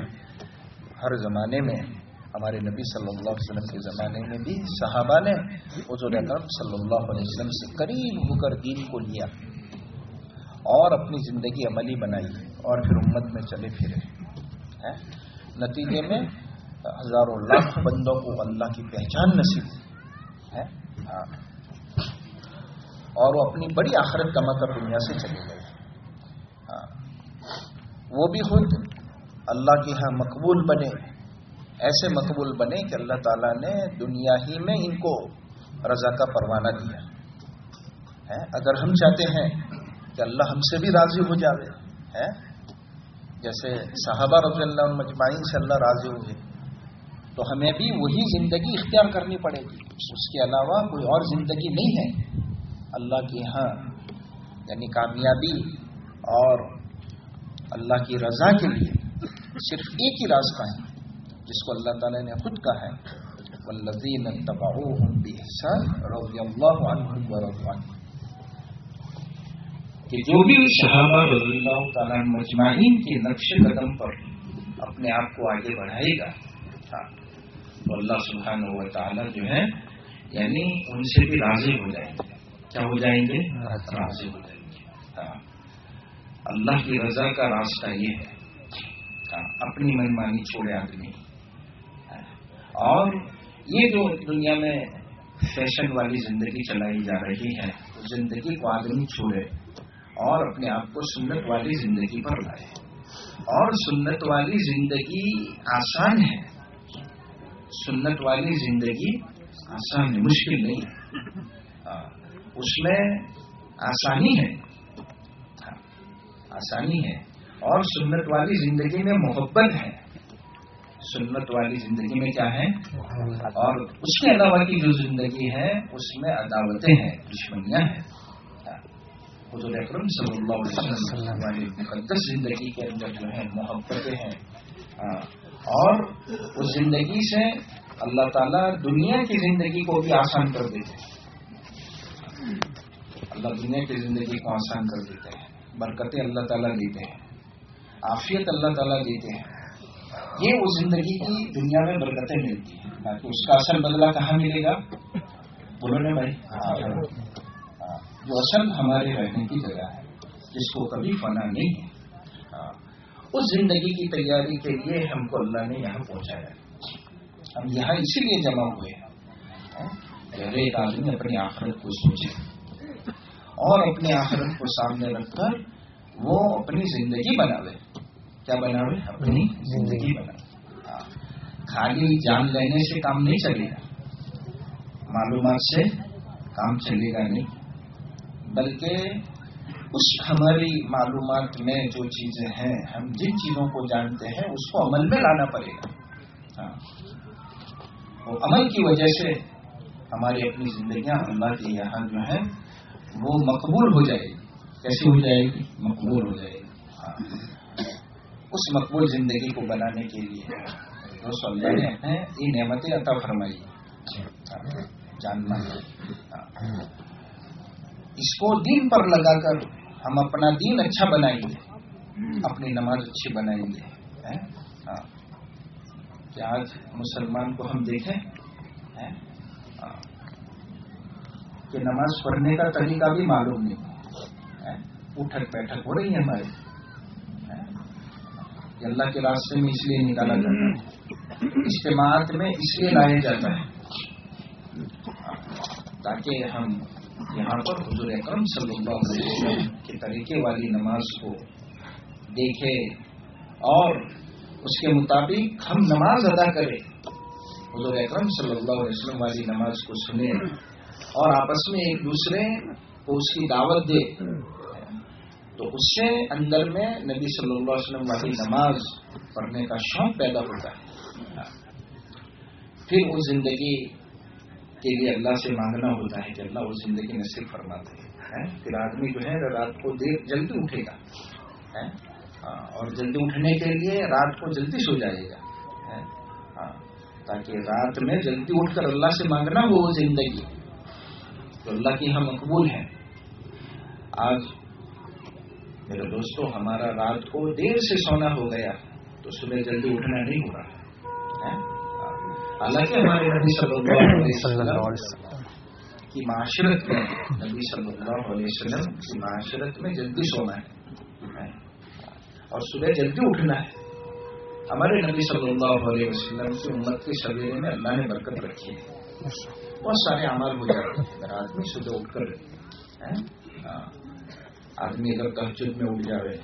ہر زمانے میں۔ ہمارے نبی صلی اللہ علیہ وسلم کے زمانے میں بھی صحابہ نے حضور اکرم صلی اللہ علیہ وسلم سے قریب ہو کر دین کو لیا اور اپنی زندگی عملی بنائی اور پھر امت میں چلے پھرے۔ نتیجے میں ہزاروں لاکھ بندوں کو اللہ کی پہچان نصیب ہے ہاں۔ اور وہ اپنی بڑی آخرت کما کر مطلب دنیا سے چلے گئے۔ ہاں۔ وہ بھی خود اللہ کے ہاں مقبول بنے۔ ایسے مقبول بنے کہ اللہ تعالیٰ نے دنیا ہی میں ان کو رضا کا پروانہ دیا اگر ہم چاہتے ہیں کہ اللہ ہم سے بھی راضی ہو جاوے جیسے صحابہ رضی اللہ مجمعین سے اللہ راضی ہوئے تو ہمیں بھی وہی زندگی اختیار کرنی پڑے گی۔ اس کے علاوہ کوئی اور زندگی نہیں ہے۔ اللہ کے ہاں یعنی کامیابی اور اللہ کی رضا کے لیے صرف ایک ہی راستہ ہے جس کو اللہ تعالی نے خود کہا ہے والذین اتبعوهم بإحسان رضی اللہ عنہم ورضوا عنہ کہ جو بھی صحابہ رضی اللہ تعالیٰ مجمعین کے نقش قدم پر اپنے آپ کو آگے بڑھائے گا تو اللہ سبحانہ و تعالیٰ جو ہے یعنی ان سے بھی راضی ہو جائیں گے۔ کیا ہو جائیں گے؟ راضی۔ ہو جائیں گے اللہ کی رضا کا راستہ یہ ہے اپنی منمانی چھوڑے آدمی۔ اور یہ جو دنیا میں فیشن والی زندگی چلائی جا رہی ہے زندگی کو آدمی چھوڑے اور اپنے آپ کو سنت والی زندگی پر لائے۔ اور سنت والی زندگی آسان ہے۔ سنت والی زندگی آسان ہے، مشکل نہیں ہے۔ ہاں، اس میں آسانی ہے۔ ہاں، آسانی ہے۔ اور سنت والی زندگی میں محبت ہے۔ سنت والی زندگی میں کیا ہے اور اس کے علاوہ کی جو زندگی ہے اس میں عداوتیں ہیں دشمنیاں ہیں۔ حضور اکرم صلی اللہ علیہ وسلم والی مقدس زندگی کے اندر جو ہے محبتیں ہیں۔ اور اس زندگی سے اللہ تعالیٰ دنیا کی زندگی کو بھی آسان کر دیتے ہیں۔ اللہ دنیا کی زندگی کو آسان کر دیتے ہیں۔ برکتیں اللہ تعالیٰ دیتے ہیں۔ عافیت اللہ تعالیٰ دیتے ہیں۔ یہ اس زندگی کی دنیا میں برکتیں ملتی ہیں۔ باقی اس کا اصل بدلہ کہاں ملے گا؟ بولو نا بھائی۔ ہاں، ہاں، جو اصل ہمارے رہنے کی جگہ ہے، جس کو کبھی فنا نہیں ہے۔ ہاں، اس زندگی کی تیاری کے لیے ہم کو اللہ نے یہاں پہنچایا۔ ہم یہاں اسی لیے جمع ہوئے ہیں۔ ہر ایک آدمی اپنی آخرت کو سوچے اور اپنی آخرت کو سامنے رکھ کر وہ اپنی زندگی بناوے کیا بناوے اپنی زندگی بناوے ہاں، خالی جان لینے سے کام نہیں چلے گا۔ معلومات سے کام چلے گا نہیں۔ بلکہ اس ہماری معلومات میں جو چیزیں ہیں ہم جن چیزوں کو جانتے ہیں اس کو عمل میں لانا پڑے گا۔ ہاں۔ اور عمل کی وجہ سے ہماری اپنی زندگیاں اللہ کے یہاں جو ہیں وہ مقبول ہو جائے گی۔ کیسی ہو جائے گی؟ مقبول ہو جائے گی۔ ہاں۔ اس مقبول زندگی کو بنانے کے لیے دوست اللہ نے اپنے یہ نعمتیں عطا فرمائی ہاں، جاننا ہاں۔ اس کو دین پر لگا کر ہم اپنا دین اچھا بنائیں گے اپنی نماز اچھی بنائیں گے؟ ہاں۔ کہ آج مسلمان کو ہم دیکھیں؟ ہاں۔ کہ نماز پڑھنے کا طریقہ بھی معلوم نہیں ہیں؟ اٹھک بیٹھک ہو رہی ہے ہماری؟ کہ اللہ کے راستے میں اس لیے نکالا جاتا ہے۔ اجتماعات میں اس لیے لایا جاتا ہے تاکہ ہم یہاں پر حضور اکرم صلی اللہ علیہ وسلم کے طریقے والی نماز کو دیکھیں اور اس کے مطابق ہم نماز ادا کریں حضور اکرم صلی اللہ علیہ وسلم والی نماز کو سنیں اور آپس میں ایک دوسرے کو اس کی دعوت دے۔ تو اس سے اندر میں نبی صلی اللہ علیہ وسلم والی نماز پڑھنے کا شوق پیدا ہوتا ہے۔ پھر اس زندگی کے لیے اللہ سے مانگنا ہوتا ہے کہ اللہ وہ زندگی نصیب فرماتے ہیں۔ پھر آدمی جو ہے رات کو دیر جلدی اٹھے گا۔ ہاں، اور جلدی اٹھنے کے لیے رات کو جلدی سو جائے گا۔ ہاں، تاکہ رات میں جلدی اٹھ کر اللہ سے مانگنا ہو وہ زندگی۔ تو اللہ کی ہم مقبول ہیں۔ آج میرے دوستوں ہمارا رات کو دیر سے سونا ہو گیا تو صبح جلدی اٹھنا نہیں ہو رہا۔ حالانکہ ہمارے نبی صلی اللہ علیہ وسلم کی معاشرت میں نبی صلی اللہ علیہ وسلم کی معاشرت میں جلدی سونا ہے۔ اور صبح جلدی اٹھنا ہے۔ ہمارے نبی صلی اللہ علیہ وسلم کی امت کے سویرے میں اللہ نے برکت رکھی ہے۔ بہت سارے عمل ہو جاتے ہیں۔ آدمی صبح اٹھ کر آدمی اگر تحجد میں اٹھ جاوے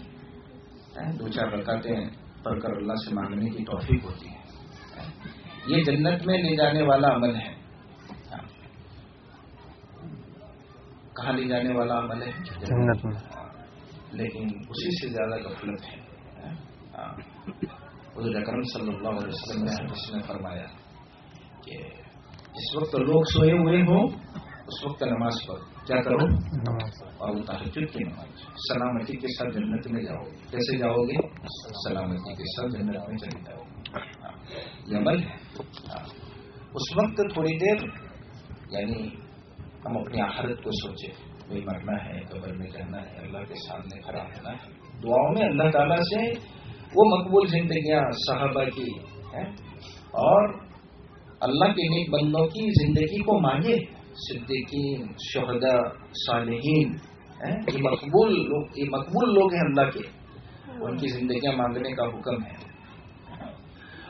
دو چار رکعتیں پڑھ کر اللہ سے مانگنے کی توفیق ہوتی ہے۔ یہ جنت میں لے جانے والا عمل ہے۔ کہاں لے جانے والا عمل ہے؟ جنت میں۔ لیکن اسی سے زیادہ غفلت ہے۔ حضور اکرم صلی اللہ علیہ وسلم نے حدیث میں فرمایا کہ جس وقت لوگ سوئے ہوئے ہوں اس وقت نماز پڑھو۔ کیا کرو اور وہ تحجد کی نماز سلامتی کے ساتھ جنت میں جاؤ گے کیسے جاؤ گے سلامتی کے ساتھ جنت میں چلے جاؤ گے یہ عمل ہے اس وقت تھوڑی دیر یعنی ہم اپنی آخرت کو سوچے کوئی مرنا ہے قبر میں جانا ہے اللہ کے سامنے کھڑا ہونا ہے دعاؤں میں اللہ تعالیٰ سے وہ مقبول زندگیاں صحابہ کی ہیں اور اللہ کے نیک بندوں کی زندگی کو مانگے صدیقین شہدا صالحین یہ مقبول لوگ یہ مقبول لوگ ہیں اللہ کے۔ ان کی زندگیاں مانگنے کا حکم ہے۔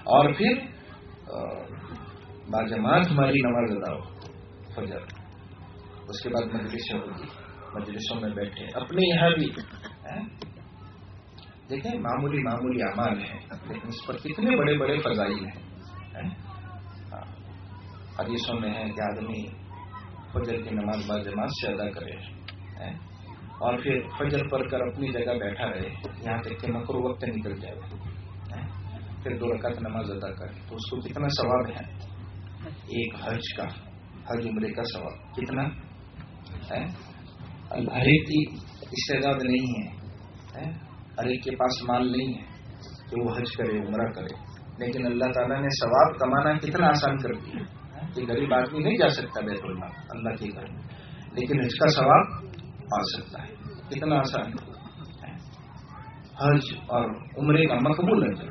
اور پھر باجماعت ہماری نماز ادا ہو فجر۔ اس کے بعد مجلس ہوگی مجلسوں میں بیٹھے۔ اپنے یہاں بھی دیکھیں معمولی معمولی اعمال ہیں لیکن اس پر کتنے بڑے بڑے فضائل ہیں حدیثوں میں ہے کہ آدمی فجر کی نماز با جماعت سے ادا کرے اور پھر فجر پڑھ کر اپنی جگہ بیٹھا رہے، یہاں تک کہ مکرو وقت نکل جائے پھر دو رکعت نماز ادا کرے تو اس کو کتنا ثواب ہے؟ ایک حج کا، حج عمرے کا ثواب، کتنا؟ ہر ایک کی استعداد نہیں ہے ہر ایک کے پاس مال نہیں ہے کہ وہ حج کرے، عمرہ کرے، لیکن اللہ تعالیٰ نے ثواب کمانا کتنا آسان کر دیا۔ کہ غریب آدمی نہیں جا سکتا بیت اللہ اللہ کے گھر میں لیکن اس کا ثواب آ سکتا ہے۔ کتنا آسان۔ ہے حج اور عمرے کا مقبول نظر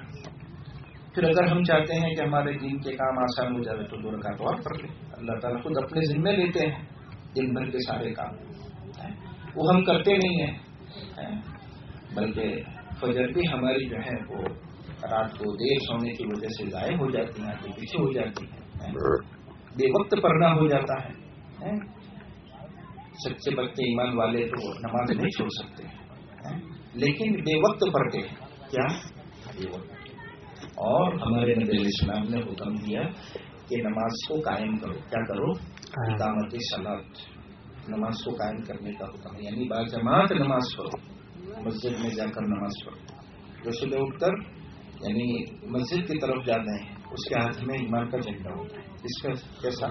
پھر اگر ہم چاہتے ہیں کہ ہمارے دین کے کام آسان ہو جائے تو دو رکعت اور پڑھ لیں۔ اللہ تعالیٰ خود اپنے ذمے لیتے ہیں دن بھر کے سارے کام۔ وہ ہم کرتے نہیں ہیں۔ بلکہ فجر بھی ہماری جو ہے وہ رات کو دیر سونے کی وجہ سے ضائع ہو جاتی ہیں آگے پیچھے ہو جاتی ہیں۔ بے وقت پڑھنا ہو جاتا ہے سچے بچے ایمان والے تو نماز نہیں چھوڑ سکتے لیکن بے وقت پڑھتے ہیں، کیا؟ بے وقت اور ہمارے نبی اسلام نے حکم دیا کہ نماز کو قائم کرو، کیا کرو؟ دامت سلاد نماز کو قائم کرنے کا حکم یعنی با جماعت نماز پڑھو، مسجد میں جا کر نماز پڑھو۔ جو صبح اٹھ کر یعنی مسجد کی طرف جاتے ہیں اس کے ہاتھ میں ایمان کا جھنڈا ہوتا ہے۔ اس کا کیسا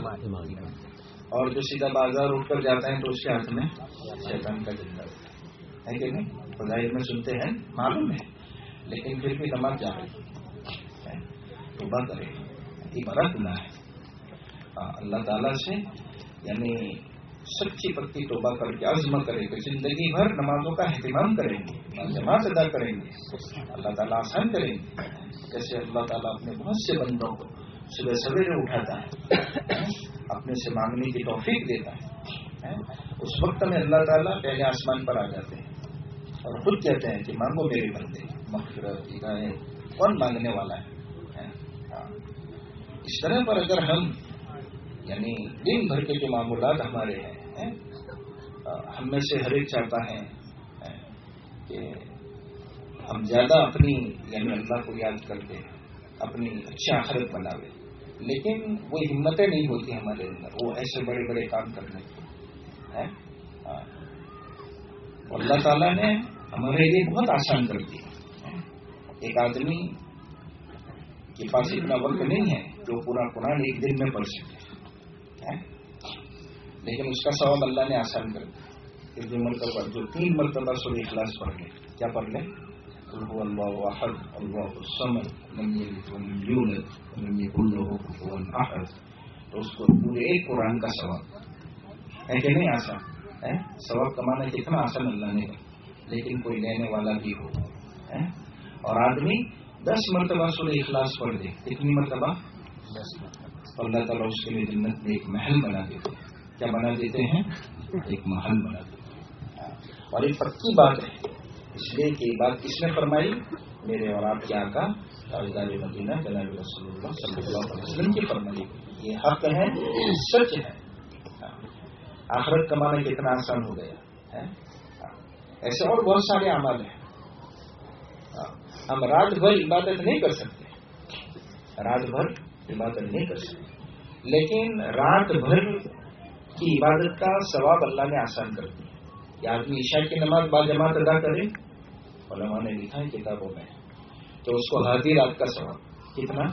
اور جو سیدھا بازار اٹھ کر جاتا ہے تو اس کے ہاتھ میں شیطان کا جھنڈا ہوتا ہے۔ کہ نہیں؟ فضائل میں سنتے ہیں معلوم ہے۔ لیکن پھر بھی نماز جا رہی توبہ کرے یہ بڑا گنا ہے۔ اللہ تعالیٰ سے یعنی سچی پکی توبہ کر کے عزم کرے گا زندگی بھر نمازوں کا اہتمام کریں گے جماعت ادا کریں گے، اللہ تعالیٰ آسان کریں گے۔ جیسے اللہ تعالیٰ اپنے بہت سے بندوں کو صبح سویرے اٹھاتا ہے، اپنے سے مانگنے کی توفیق دیتا ہے۔ اس وقت میں اللہ تعالیٰ پہلے آسمان پر آ جاتے ہیں اور خود کہتے ہیں کہ مانگو میرے بندے، مغفرت، ہدایت، کون مانگنے والا ہے؟ اس طرح پر اگر ہم یعنی دن بھر کے جو معمولات ہمارے ہیں ہم میں سے ہر ایک چاہتا ہے کہ ہم زیادہ اپنی یعنی اللہ کو یاد کرتے اپنی اچھی آخرت بناوے۔ لیکن وہ ہمتیں نہیں ہوتی ہمارے اندر، وہ ایسے بڑے بڑے کام کرنے۔ کی ہاں۔ اللہ تعالیٰ نے ہمارے لیے بہت آسان کر دیا ایک آدمی کے پاس اتنا وقت نہیں ہے جو پورا قرآن ایک دن میں پڑھ سکے۔ لیکن اس کا سواب اللہ نے آسان کر دیا۔ جو مرتبہ جو تین مرتبہ سو اخلاص پڑھ لے، کیا پڑھ لے؟ اللہ واحد اللہ الصمد، لم يلد ولم يولد ولم له احد۔ تو اس کو پورے ایک قرآن کا ثواب۔ ہے کہ نہیں آسان؟ ثواب کمانا کتنا آسان اللہ نے لیکن کوئی لینے والا بھی ہو۔ اور آدمی دس مرتبہ سر اخلاص پڑھ دے کتنی مرتبہ؟ اللہ تعالیٰ اس کے لیے جنت میں ایک محل بنا دیتے کیا بنا دیتے ہیں؟ ایک محل بنا دیتے ہیں۔ اور یہ پکی بات ہے۔ اس لیے کہ بات کس نے فرمائی؟ میرے اور آپ کے آقا تاجدار مدینہ جناب رسول اللہ صلی اللہ علیہ وسلم کی فرمائی۔ یہ حق ہے سچ ہے۔ آخرت کمانا کتنا آسان ہو گیا۔ ایسے اور بہت سارے اعمال ہیں۔ ہاں، ہم رات بھر عبادت نہیں کر سکتے۔ رات بھر عبادت نہیں کر سکتے۔ لیکن رات بھر کی عبادت کا ثواب اللہ نے آسان کر دیا۔ کہ آدمی عشاء کی نماز با جماعت ادا کرے، علماء نے لکھا ہے کتابوں میں۔ تو اس کو ہادی رات کا ثواب۔ کتنا؟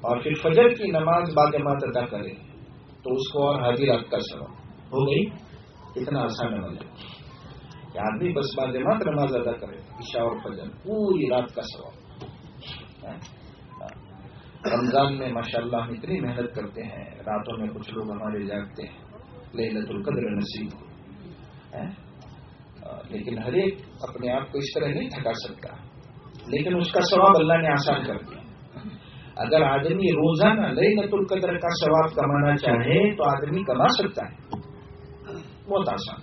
اور پھر فجر کی نماز با جماعت ادا کرے، تو اس کو اور ہادی رات کا ثواب۔ ہو گئی؟ کتنا آسان ہے۔ کہ آدمی بس با جماعت نماز ادا کرے، عشاء اور فجر، پوری رات کا ثواب۔ رمضان میں ماشاء اللہ ہم اتنی محنت کرتے ہیں، راتوں میں کچھ لوگ ہمارے جاگتے ہیں لت القدر نصیب لیکن ہر ایک اپنے آپ کو اس طرح نہیں تھکا سکتا۔ لیکن اس کا ثواب اللہ نے آسان کر دیا۔ اگر آدمی روزانہ لت القدر کا ثواب کمانا چاہے تو آدمی کما سکتا ہے۔ بہت آسان۔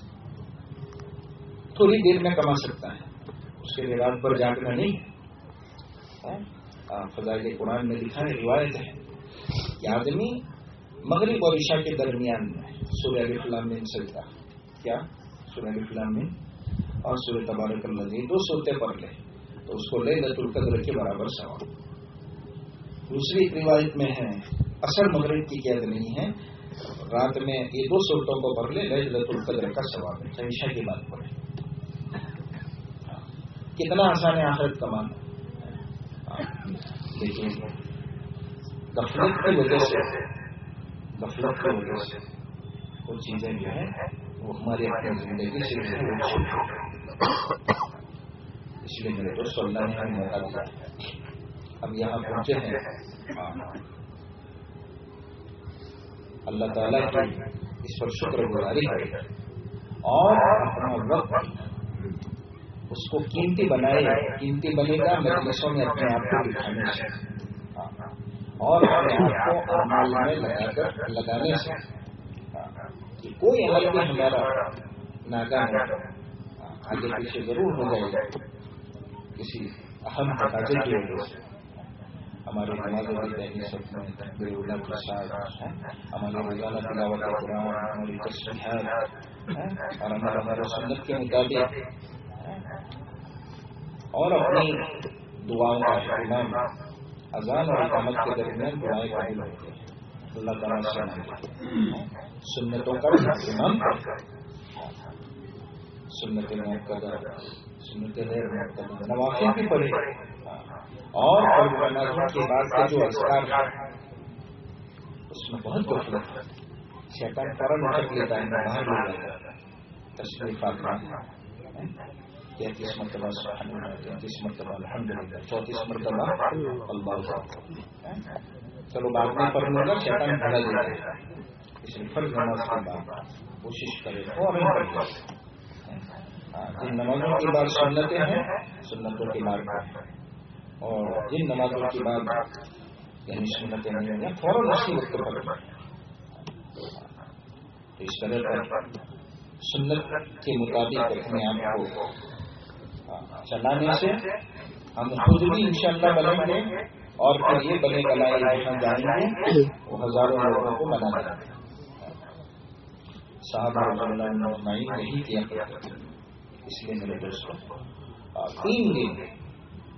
تھوڑی دیر میں کما سکتا ہے۔ اس کے لیے رات بھر جاگنا نہیں ہے۔ فضائل قرآن میں لکھا ہے، روایت ہے۔ کہ آدمی مغرب اور عشاء کے درمیان میں سورہ علی فلام میں سجدہ کیا؟ سورہ علی فلام میں اور سورہ تبارک اللہ دو سوتے پڑھ لے تو اس کو لے لت القدر کے برابر سوال۔ دوسری روایت میں ہے، اثر مغرب کی قید نہیں ہے۔ رات میں یہ دو صورتوں کو پڑھ لے لے لت القدر کا سوال ہے۔ عشاء کی بات پڑھے ہاں۔ کتنا آسان ہے آخرت کمانا لیکن غفلت کی وجہ سے غفلت کی وجہ سے وہ چیزیں جو ہیں، وہ ہماری اپنی زندگی سے اس لیے میرے دوست، اللہ نے ہمیں موقع دیا۔ اب یہاں پہنچے ہیں۔ اللہ تعالیٰ کی اس پر شکر گزاری کرے اور اپنا وقت اس کو قیمتی بنائے، قیمتی بنے گا، مجلسوں میں اپنے آپ کو دکھانے سے اور اپنے آپ کو عمل میں لگا کر لگانے سے۔ کوئی عمل بھی ہمارا ناکام آگے پیچھے ضرور ہو جائے گا۔ کسی اہم تقاضے کی وجہ سے۔ ہمارے نماز دہلی سب میں تقبیر اللہ کے ساتھ ہمارے روزانہ تلاوت قرآن، ہماری تصویرات اور ہمارا ہمارا سنت کے مطابق اور اپنی دعاؤں کا اہتمام اذان اور اقامت کے درمیان دعائیں قابل ہوتے ہیں اللہ تعالیٰ سے سنتوں کا اہتمام سنت مقدر سنت غیر مقدر نوافل بھی پڑھے۔ اور نمازوں کے بعد کے جو اذکار اس میں بہت غفلت ہے۔ شیطان فوراً اٹھک لیتا ہے باہر لے جاتا ہے۔ تشریف فاطمہ تینتیس مرتبہ سبحان اللہ، تینتیس مرتبہ الحمد للہ، چونتیس مرتبہ اللہ چلو بعد میں پڑھنے گا، شیطان بھرا دیتا ہے اس لیے فرض نماز کے بعد کوشش کرے۔ فوراً پڑھ جائے ہاں، جن نمازوں کی بات سنتیں ہیں، سنتوں کے مارگ ہیں اور جن نمازوں کی بات یعنی سنتیں نہیں ہیں فوراً اسی وقت پر تو اس طرح پر سنت کے مطابق اپنے آپ کو چلانے سے ہم خود بھی انشاءاللہ بنیں گے اور پھر یہ بنے گلائے جہاں جائیں گے، وہ ہزاروں لوگوں کو بنا دیں گے۔ صاحب نہیں کیا۔ کرتے اس لیے میرے دوستوں تین دن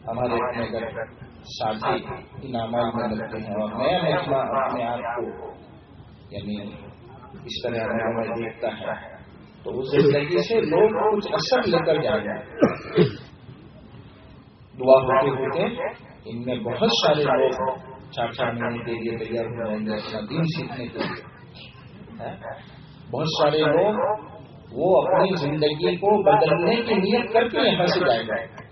ہمارے اپنے گھر ساتھی انعامات میں لگتے ہیں اور نیا محکمہ اپنے آپ کو یعنی اس طرح ہمیں دیکھتا ہے۔ تو اس زندگی سے لوگ کچھ اثر لے کر جائیں گے دعا ہوتے ہوتے ان میں بہت سارے لوگ چار چار مہینے کے لیے تیار ہو جائیں گے اپنا دن سیکھنے کے لیے۔ بہت سارے لوگ وہ اپنی زندگی کو بدلنے کی نیت کر کے یہاں سے جائیں گے۔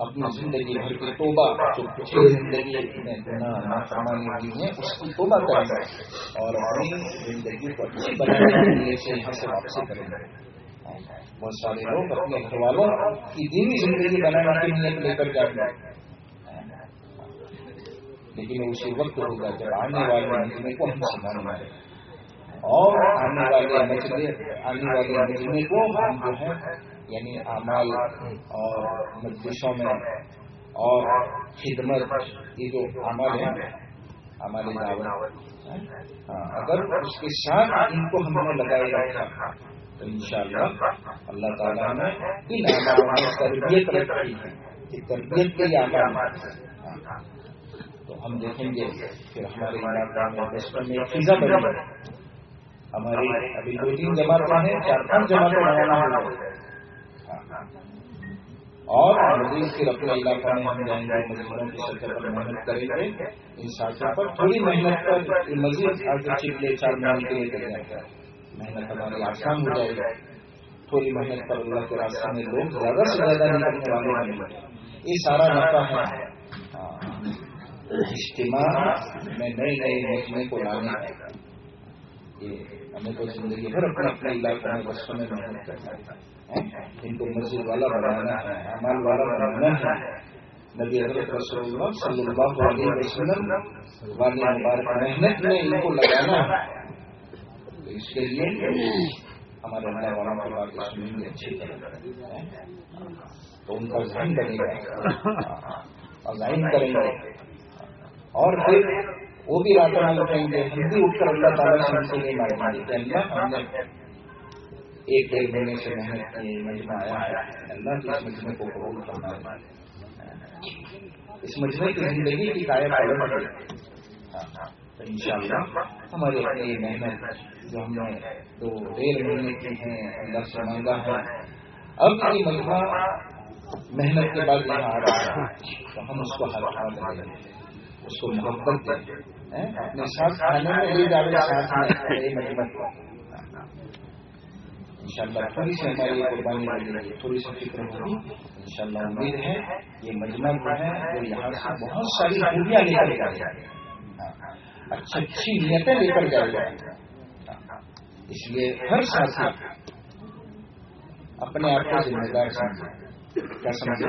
اپنی زندگی بھر کی توبہ جو پچھلی زندگی میں گناہ نافرمانی ہوئی ہے اس کی توبہ کریں گے اور اپنی زندگی کو اچھی بنانے کے لیے سے یہاں سے واپسی کریں۔ گے بہت سارے لوگ اپنے گھر والوں کی دینی زندگی بنانے کی نیت لے کر جائیں گے لیکن اسی وقت ہوگا جب آنے والے مجمے کو ہم سنبھالنا ہے اور آنے والے مجمے آنے والے مجمے کو ہم جو ہے یعنی اعمال اور مجلسوں میں اور خدمت، یہ جو عمل ہے ہمارے دعوت۔ ہاں، اگر اس کے ساتھ ان کو ہم نے لگائے رکھا، تو انشاءاللہ اللہ تعالیٰ نے ان اعمال میں تربیت رکھی ہے۔ کہ تربیت کے اعمال ہاں، تو ہم دیکھیں گے پھر ہمارے علاقہ میں بچپن میں فضا بنی ہماری ابھی دو تین جماعتیں ہیں، چار پانچ جماعتیں روانہ ہو اور مزید پھر اپنے علاقہ میں ہم جائیں گے مزدوروں کی سطح پر محنت کریں گے ان ساتھوں پر تھوڑی محنت پر مزید آگے چپلے چار مہینے کے لیے کریں گے محنت ہماری آسان ہو جائے گی۔ تھوڑی محنت پر اللہ کے راستہ میں لوگ زیادہ سے زیادہ نکلنے والے بنے گے یہ سارا نفع ہے۔ ہاں۔ اجتماع میں نئے نئے محکمے کو لانے یہ ہمیں تو زندگی بھر اپنے اپنے علاقے میں بچپن میں محنت کرنا ہے۔ ان کو مسجد والا بنانا ہے امال والا بنانا ہے۔ نبی حضرت رسول اللہ صلی اللہ علیہ وسلم والی مبارک محنت میں ان کو لگانا ہے۔ اس کے لیے ہمارے اللہ والوں کی بات سنیں گے اچھی طرح تو ان کا ذہن بنے گا۔ اور ذہن کریں گے۔ اور پھر وہ بھی راتوں میں اٹھیں گے۔ ہم بھی اٹھ کر اللہ تعالیٰ سے ان سے نہیں مانگیں گے کہ اللہ ہم نے ایک ڈیڑھ مہینے سے محنت کی، مجمع آیا ہے۔ اللہ کی اس مجمے کو قبول کرنا اس مجمے کی زندگی کی کایا پالن ہے ان شاء اللہ ہماری اپنی محنت جو ہم نے دو ڈیڑھ مہینے کی ہیں اللہ سے مانگا ہے۔ اب یہ مجمع محنت کے بعد یہاں آ رہا ہے۔ تو ہم اس کو ہر حال دیں اس کو محبت دیں۔ اپنے ساتھ کھانے میں لے جا رہے ساتھ میں مجمت انشاءاللہ تھوڑی سی ہماری قربانی لگے گی تھوڑی سی فکر ہوگی۔ انشاءاللہ امید ہے یہ مجمع جو ہے وہ یہاں سے بہت ساری خوبیاں لے کر جائے گا اچھی اچھی نیتیں لے کر جائے گا اس لیے ہر ساتھی اپنے آپ کو ذمہ دار سمجھے کیا سمجھے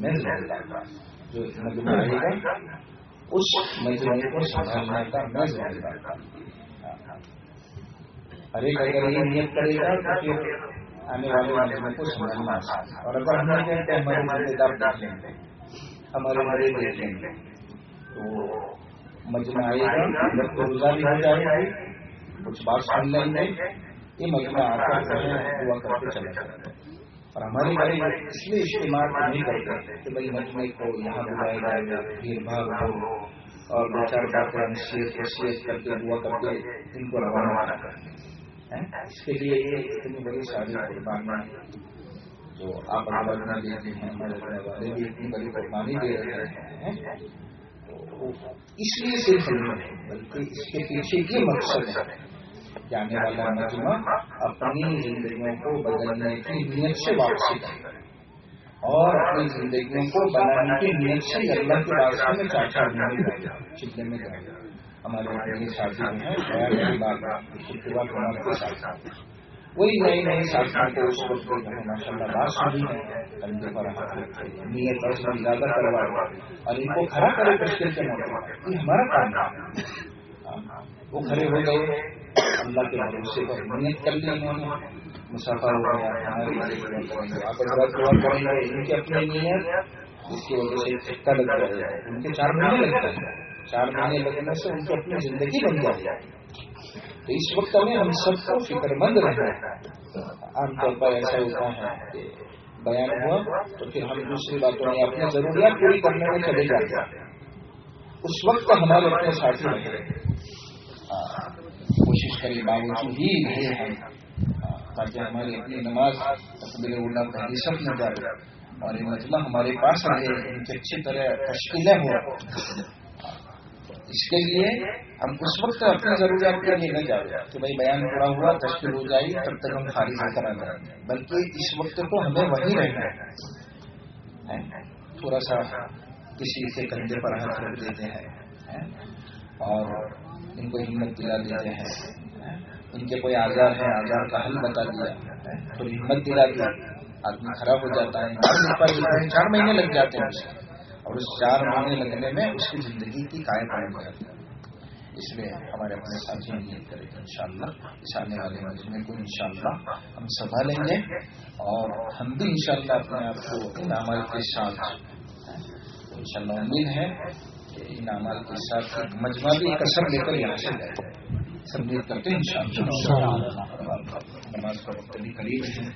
میں ذمہ دار۔ جو مجمع رہے گا اس مجموعے کو سنبھالنے کا میں ذمہ دار۔ ہر ایک اگر یہ نیت کرے گا تو پھر آنے والے مجموعے کو سنبھالنا آسان اور اگر ہم نے کہتے ہمارے ذمہ دار دیکھ لیں گے، ہمارے بڑے دیکھ لیں گے۔ تو مجمع آئے گا، جب تو روزہ بھی ہو جائے گا، کچھ بات سن لیں گے۔ یہ مجمع آ کر جو ہے، دعا کر کے چلے جائے گا اور ہمارے بڑے اس لیے اجتماع نہیں کرتے کہ بھائی مجمع کو یہاں بلایا جائے گا بھیڑ بھاڑ ہو۔ اور دو چار باتیں نصیحت وصیت کر کے، دعا کر کے ان کو روانہ کرتے اس کے لیے یہ اتنی بڑی ساری قربانیاں جو آپ آبادنا دیتے ہیں ہمارے والے بھی اتنی بڑی قربانی دے رہے ہیں اس لیے صرف نہیں بلکہ اس کے پیچھے یہ مقصد ہے۔ کہ آنے والا مجمع اپنی زندگیوں کو بدلنے کی نیت سے واپسی کرے۔ اور اپنی زندگیوں کو بنانے کی نیت سے اللہ کے راستے میں چار چار مہینے جائے چکنے میں جائے ہمارے ساتھی ہیں وہی نئی نئی ساتھیوں کو اس وقت ماشاء اللہ بات سنی ہے کندھے پر ہاتھ رکھے نیت اور زیادہ کروا اور ان کو کھڑا کرے تشکیل کے موقع یہ ہمارا کام ہے۔ وہ کھڑے ہو گئے، اللہ کے بھروسے پر نیت کر لی انہوں نے، مسافر ہو گیا، ہمارے آپ حضرات کریں گے ان کی اپنی نیت جس کی وجہ سے چکا لگ جائے ان کے چار مہینے لگتا ہے چار مہینے لگنے سے ان کی اپنی زندگی بن جائے تو اس وقت میں ہم سب کو فکر مند رہنا ہے۔ عام طور پر ایسا ہوتا ہے کہ بیان ہوا تو پھر ہم دوسری باتوں میں اپنی ضروریات پوری کرنے میں چلے جاتے ہیں۔ اس وقت ہمارے اپنے ساتھی رہے کوشش کریں باوجود ہی رہے ہیں تاکہ ہماری اپنی نماز تقبیر اللہ کا سب نہ جائے۔ اور یہ مجمع ہمارے پاس رہے ان کی اچھی طرح تشکیلیں ہو اس کے لیے ہم اس وقت اپنی ضروریات کے لیے نہیں جا رہے کہ بھائی بیان پورا ہوا، تشکیل ہو جائے، تب تک ہم خارج ہو کر آ بلکہ اس وقت تو ہمیں وہی رہنا ہے۔ تھوڑا سا کسی کے کندھے پر ہاتھ رکھ دیتے ہیں۔ اور ان کو ہمت دلا دیتے ہیں۔ ان کے کوئی آزار ہے، آزار کا حل بتا دیا۔ تو ہمت دلا دیا آدمی خراب ہو جاتا ہے، چار مہینے لگ جاتے ہیں۔ اور اس چار مہینے لگنے میں اس کی زندگی کی قائم قائم جاتی ہے۔ اس لیے ہمارے اپنے ساتھی نیت کریں گے ان شاء اللہ اس آنے والے مجمے کو ان شاء اللہ ہم سنبھالیں گے۔ اور ہم بھی ان شاء اللہ اپنے آپ کو ان عمل کے ساتھ ان شاء اللہ امید ہے کہ ان عمل کے ساتھ مجمع بھی ایک لے کر یہاں سے جائے سب کرتے ہیں ان شاء اللہ نماز کا وقت بھی قریب ہے۔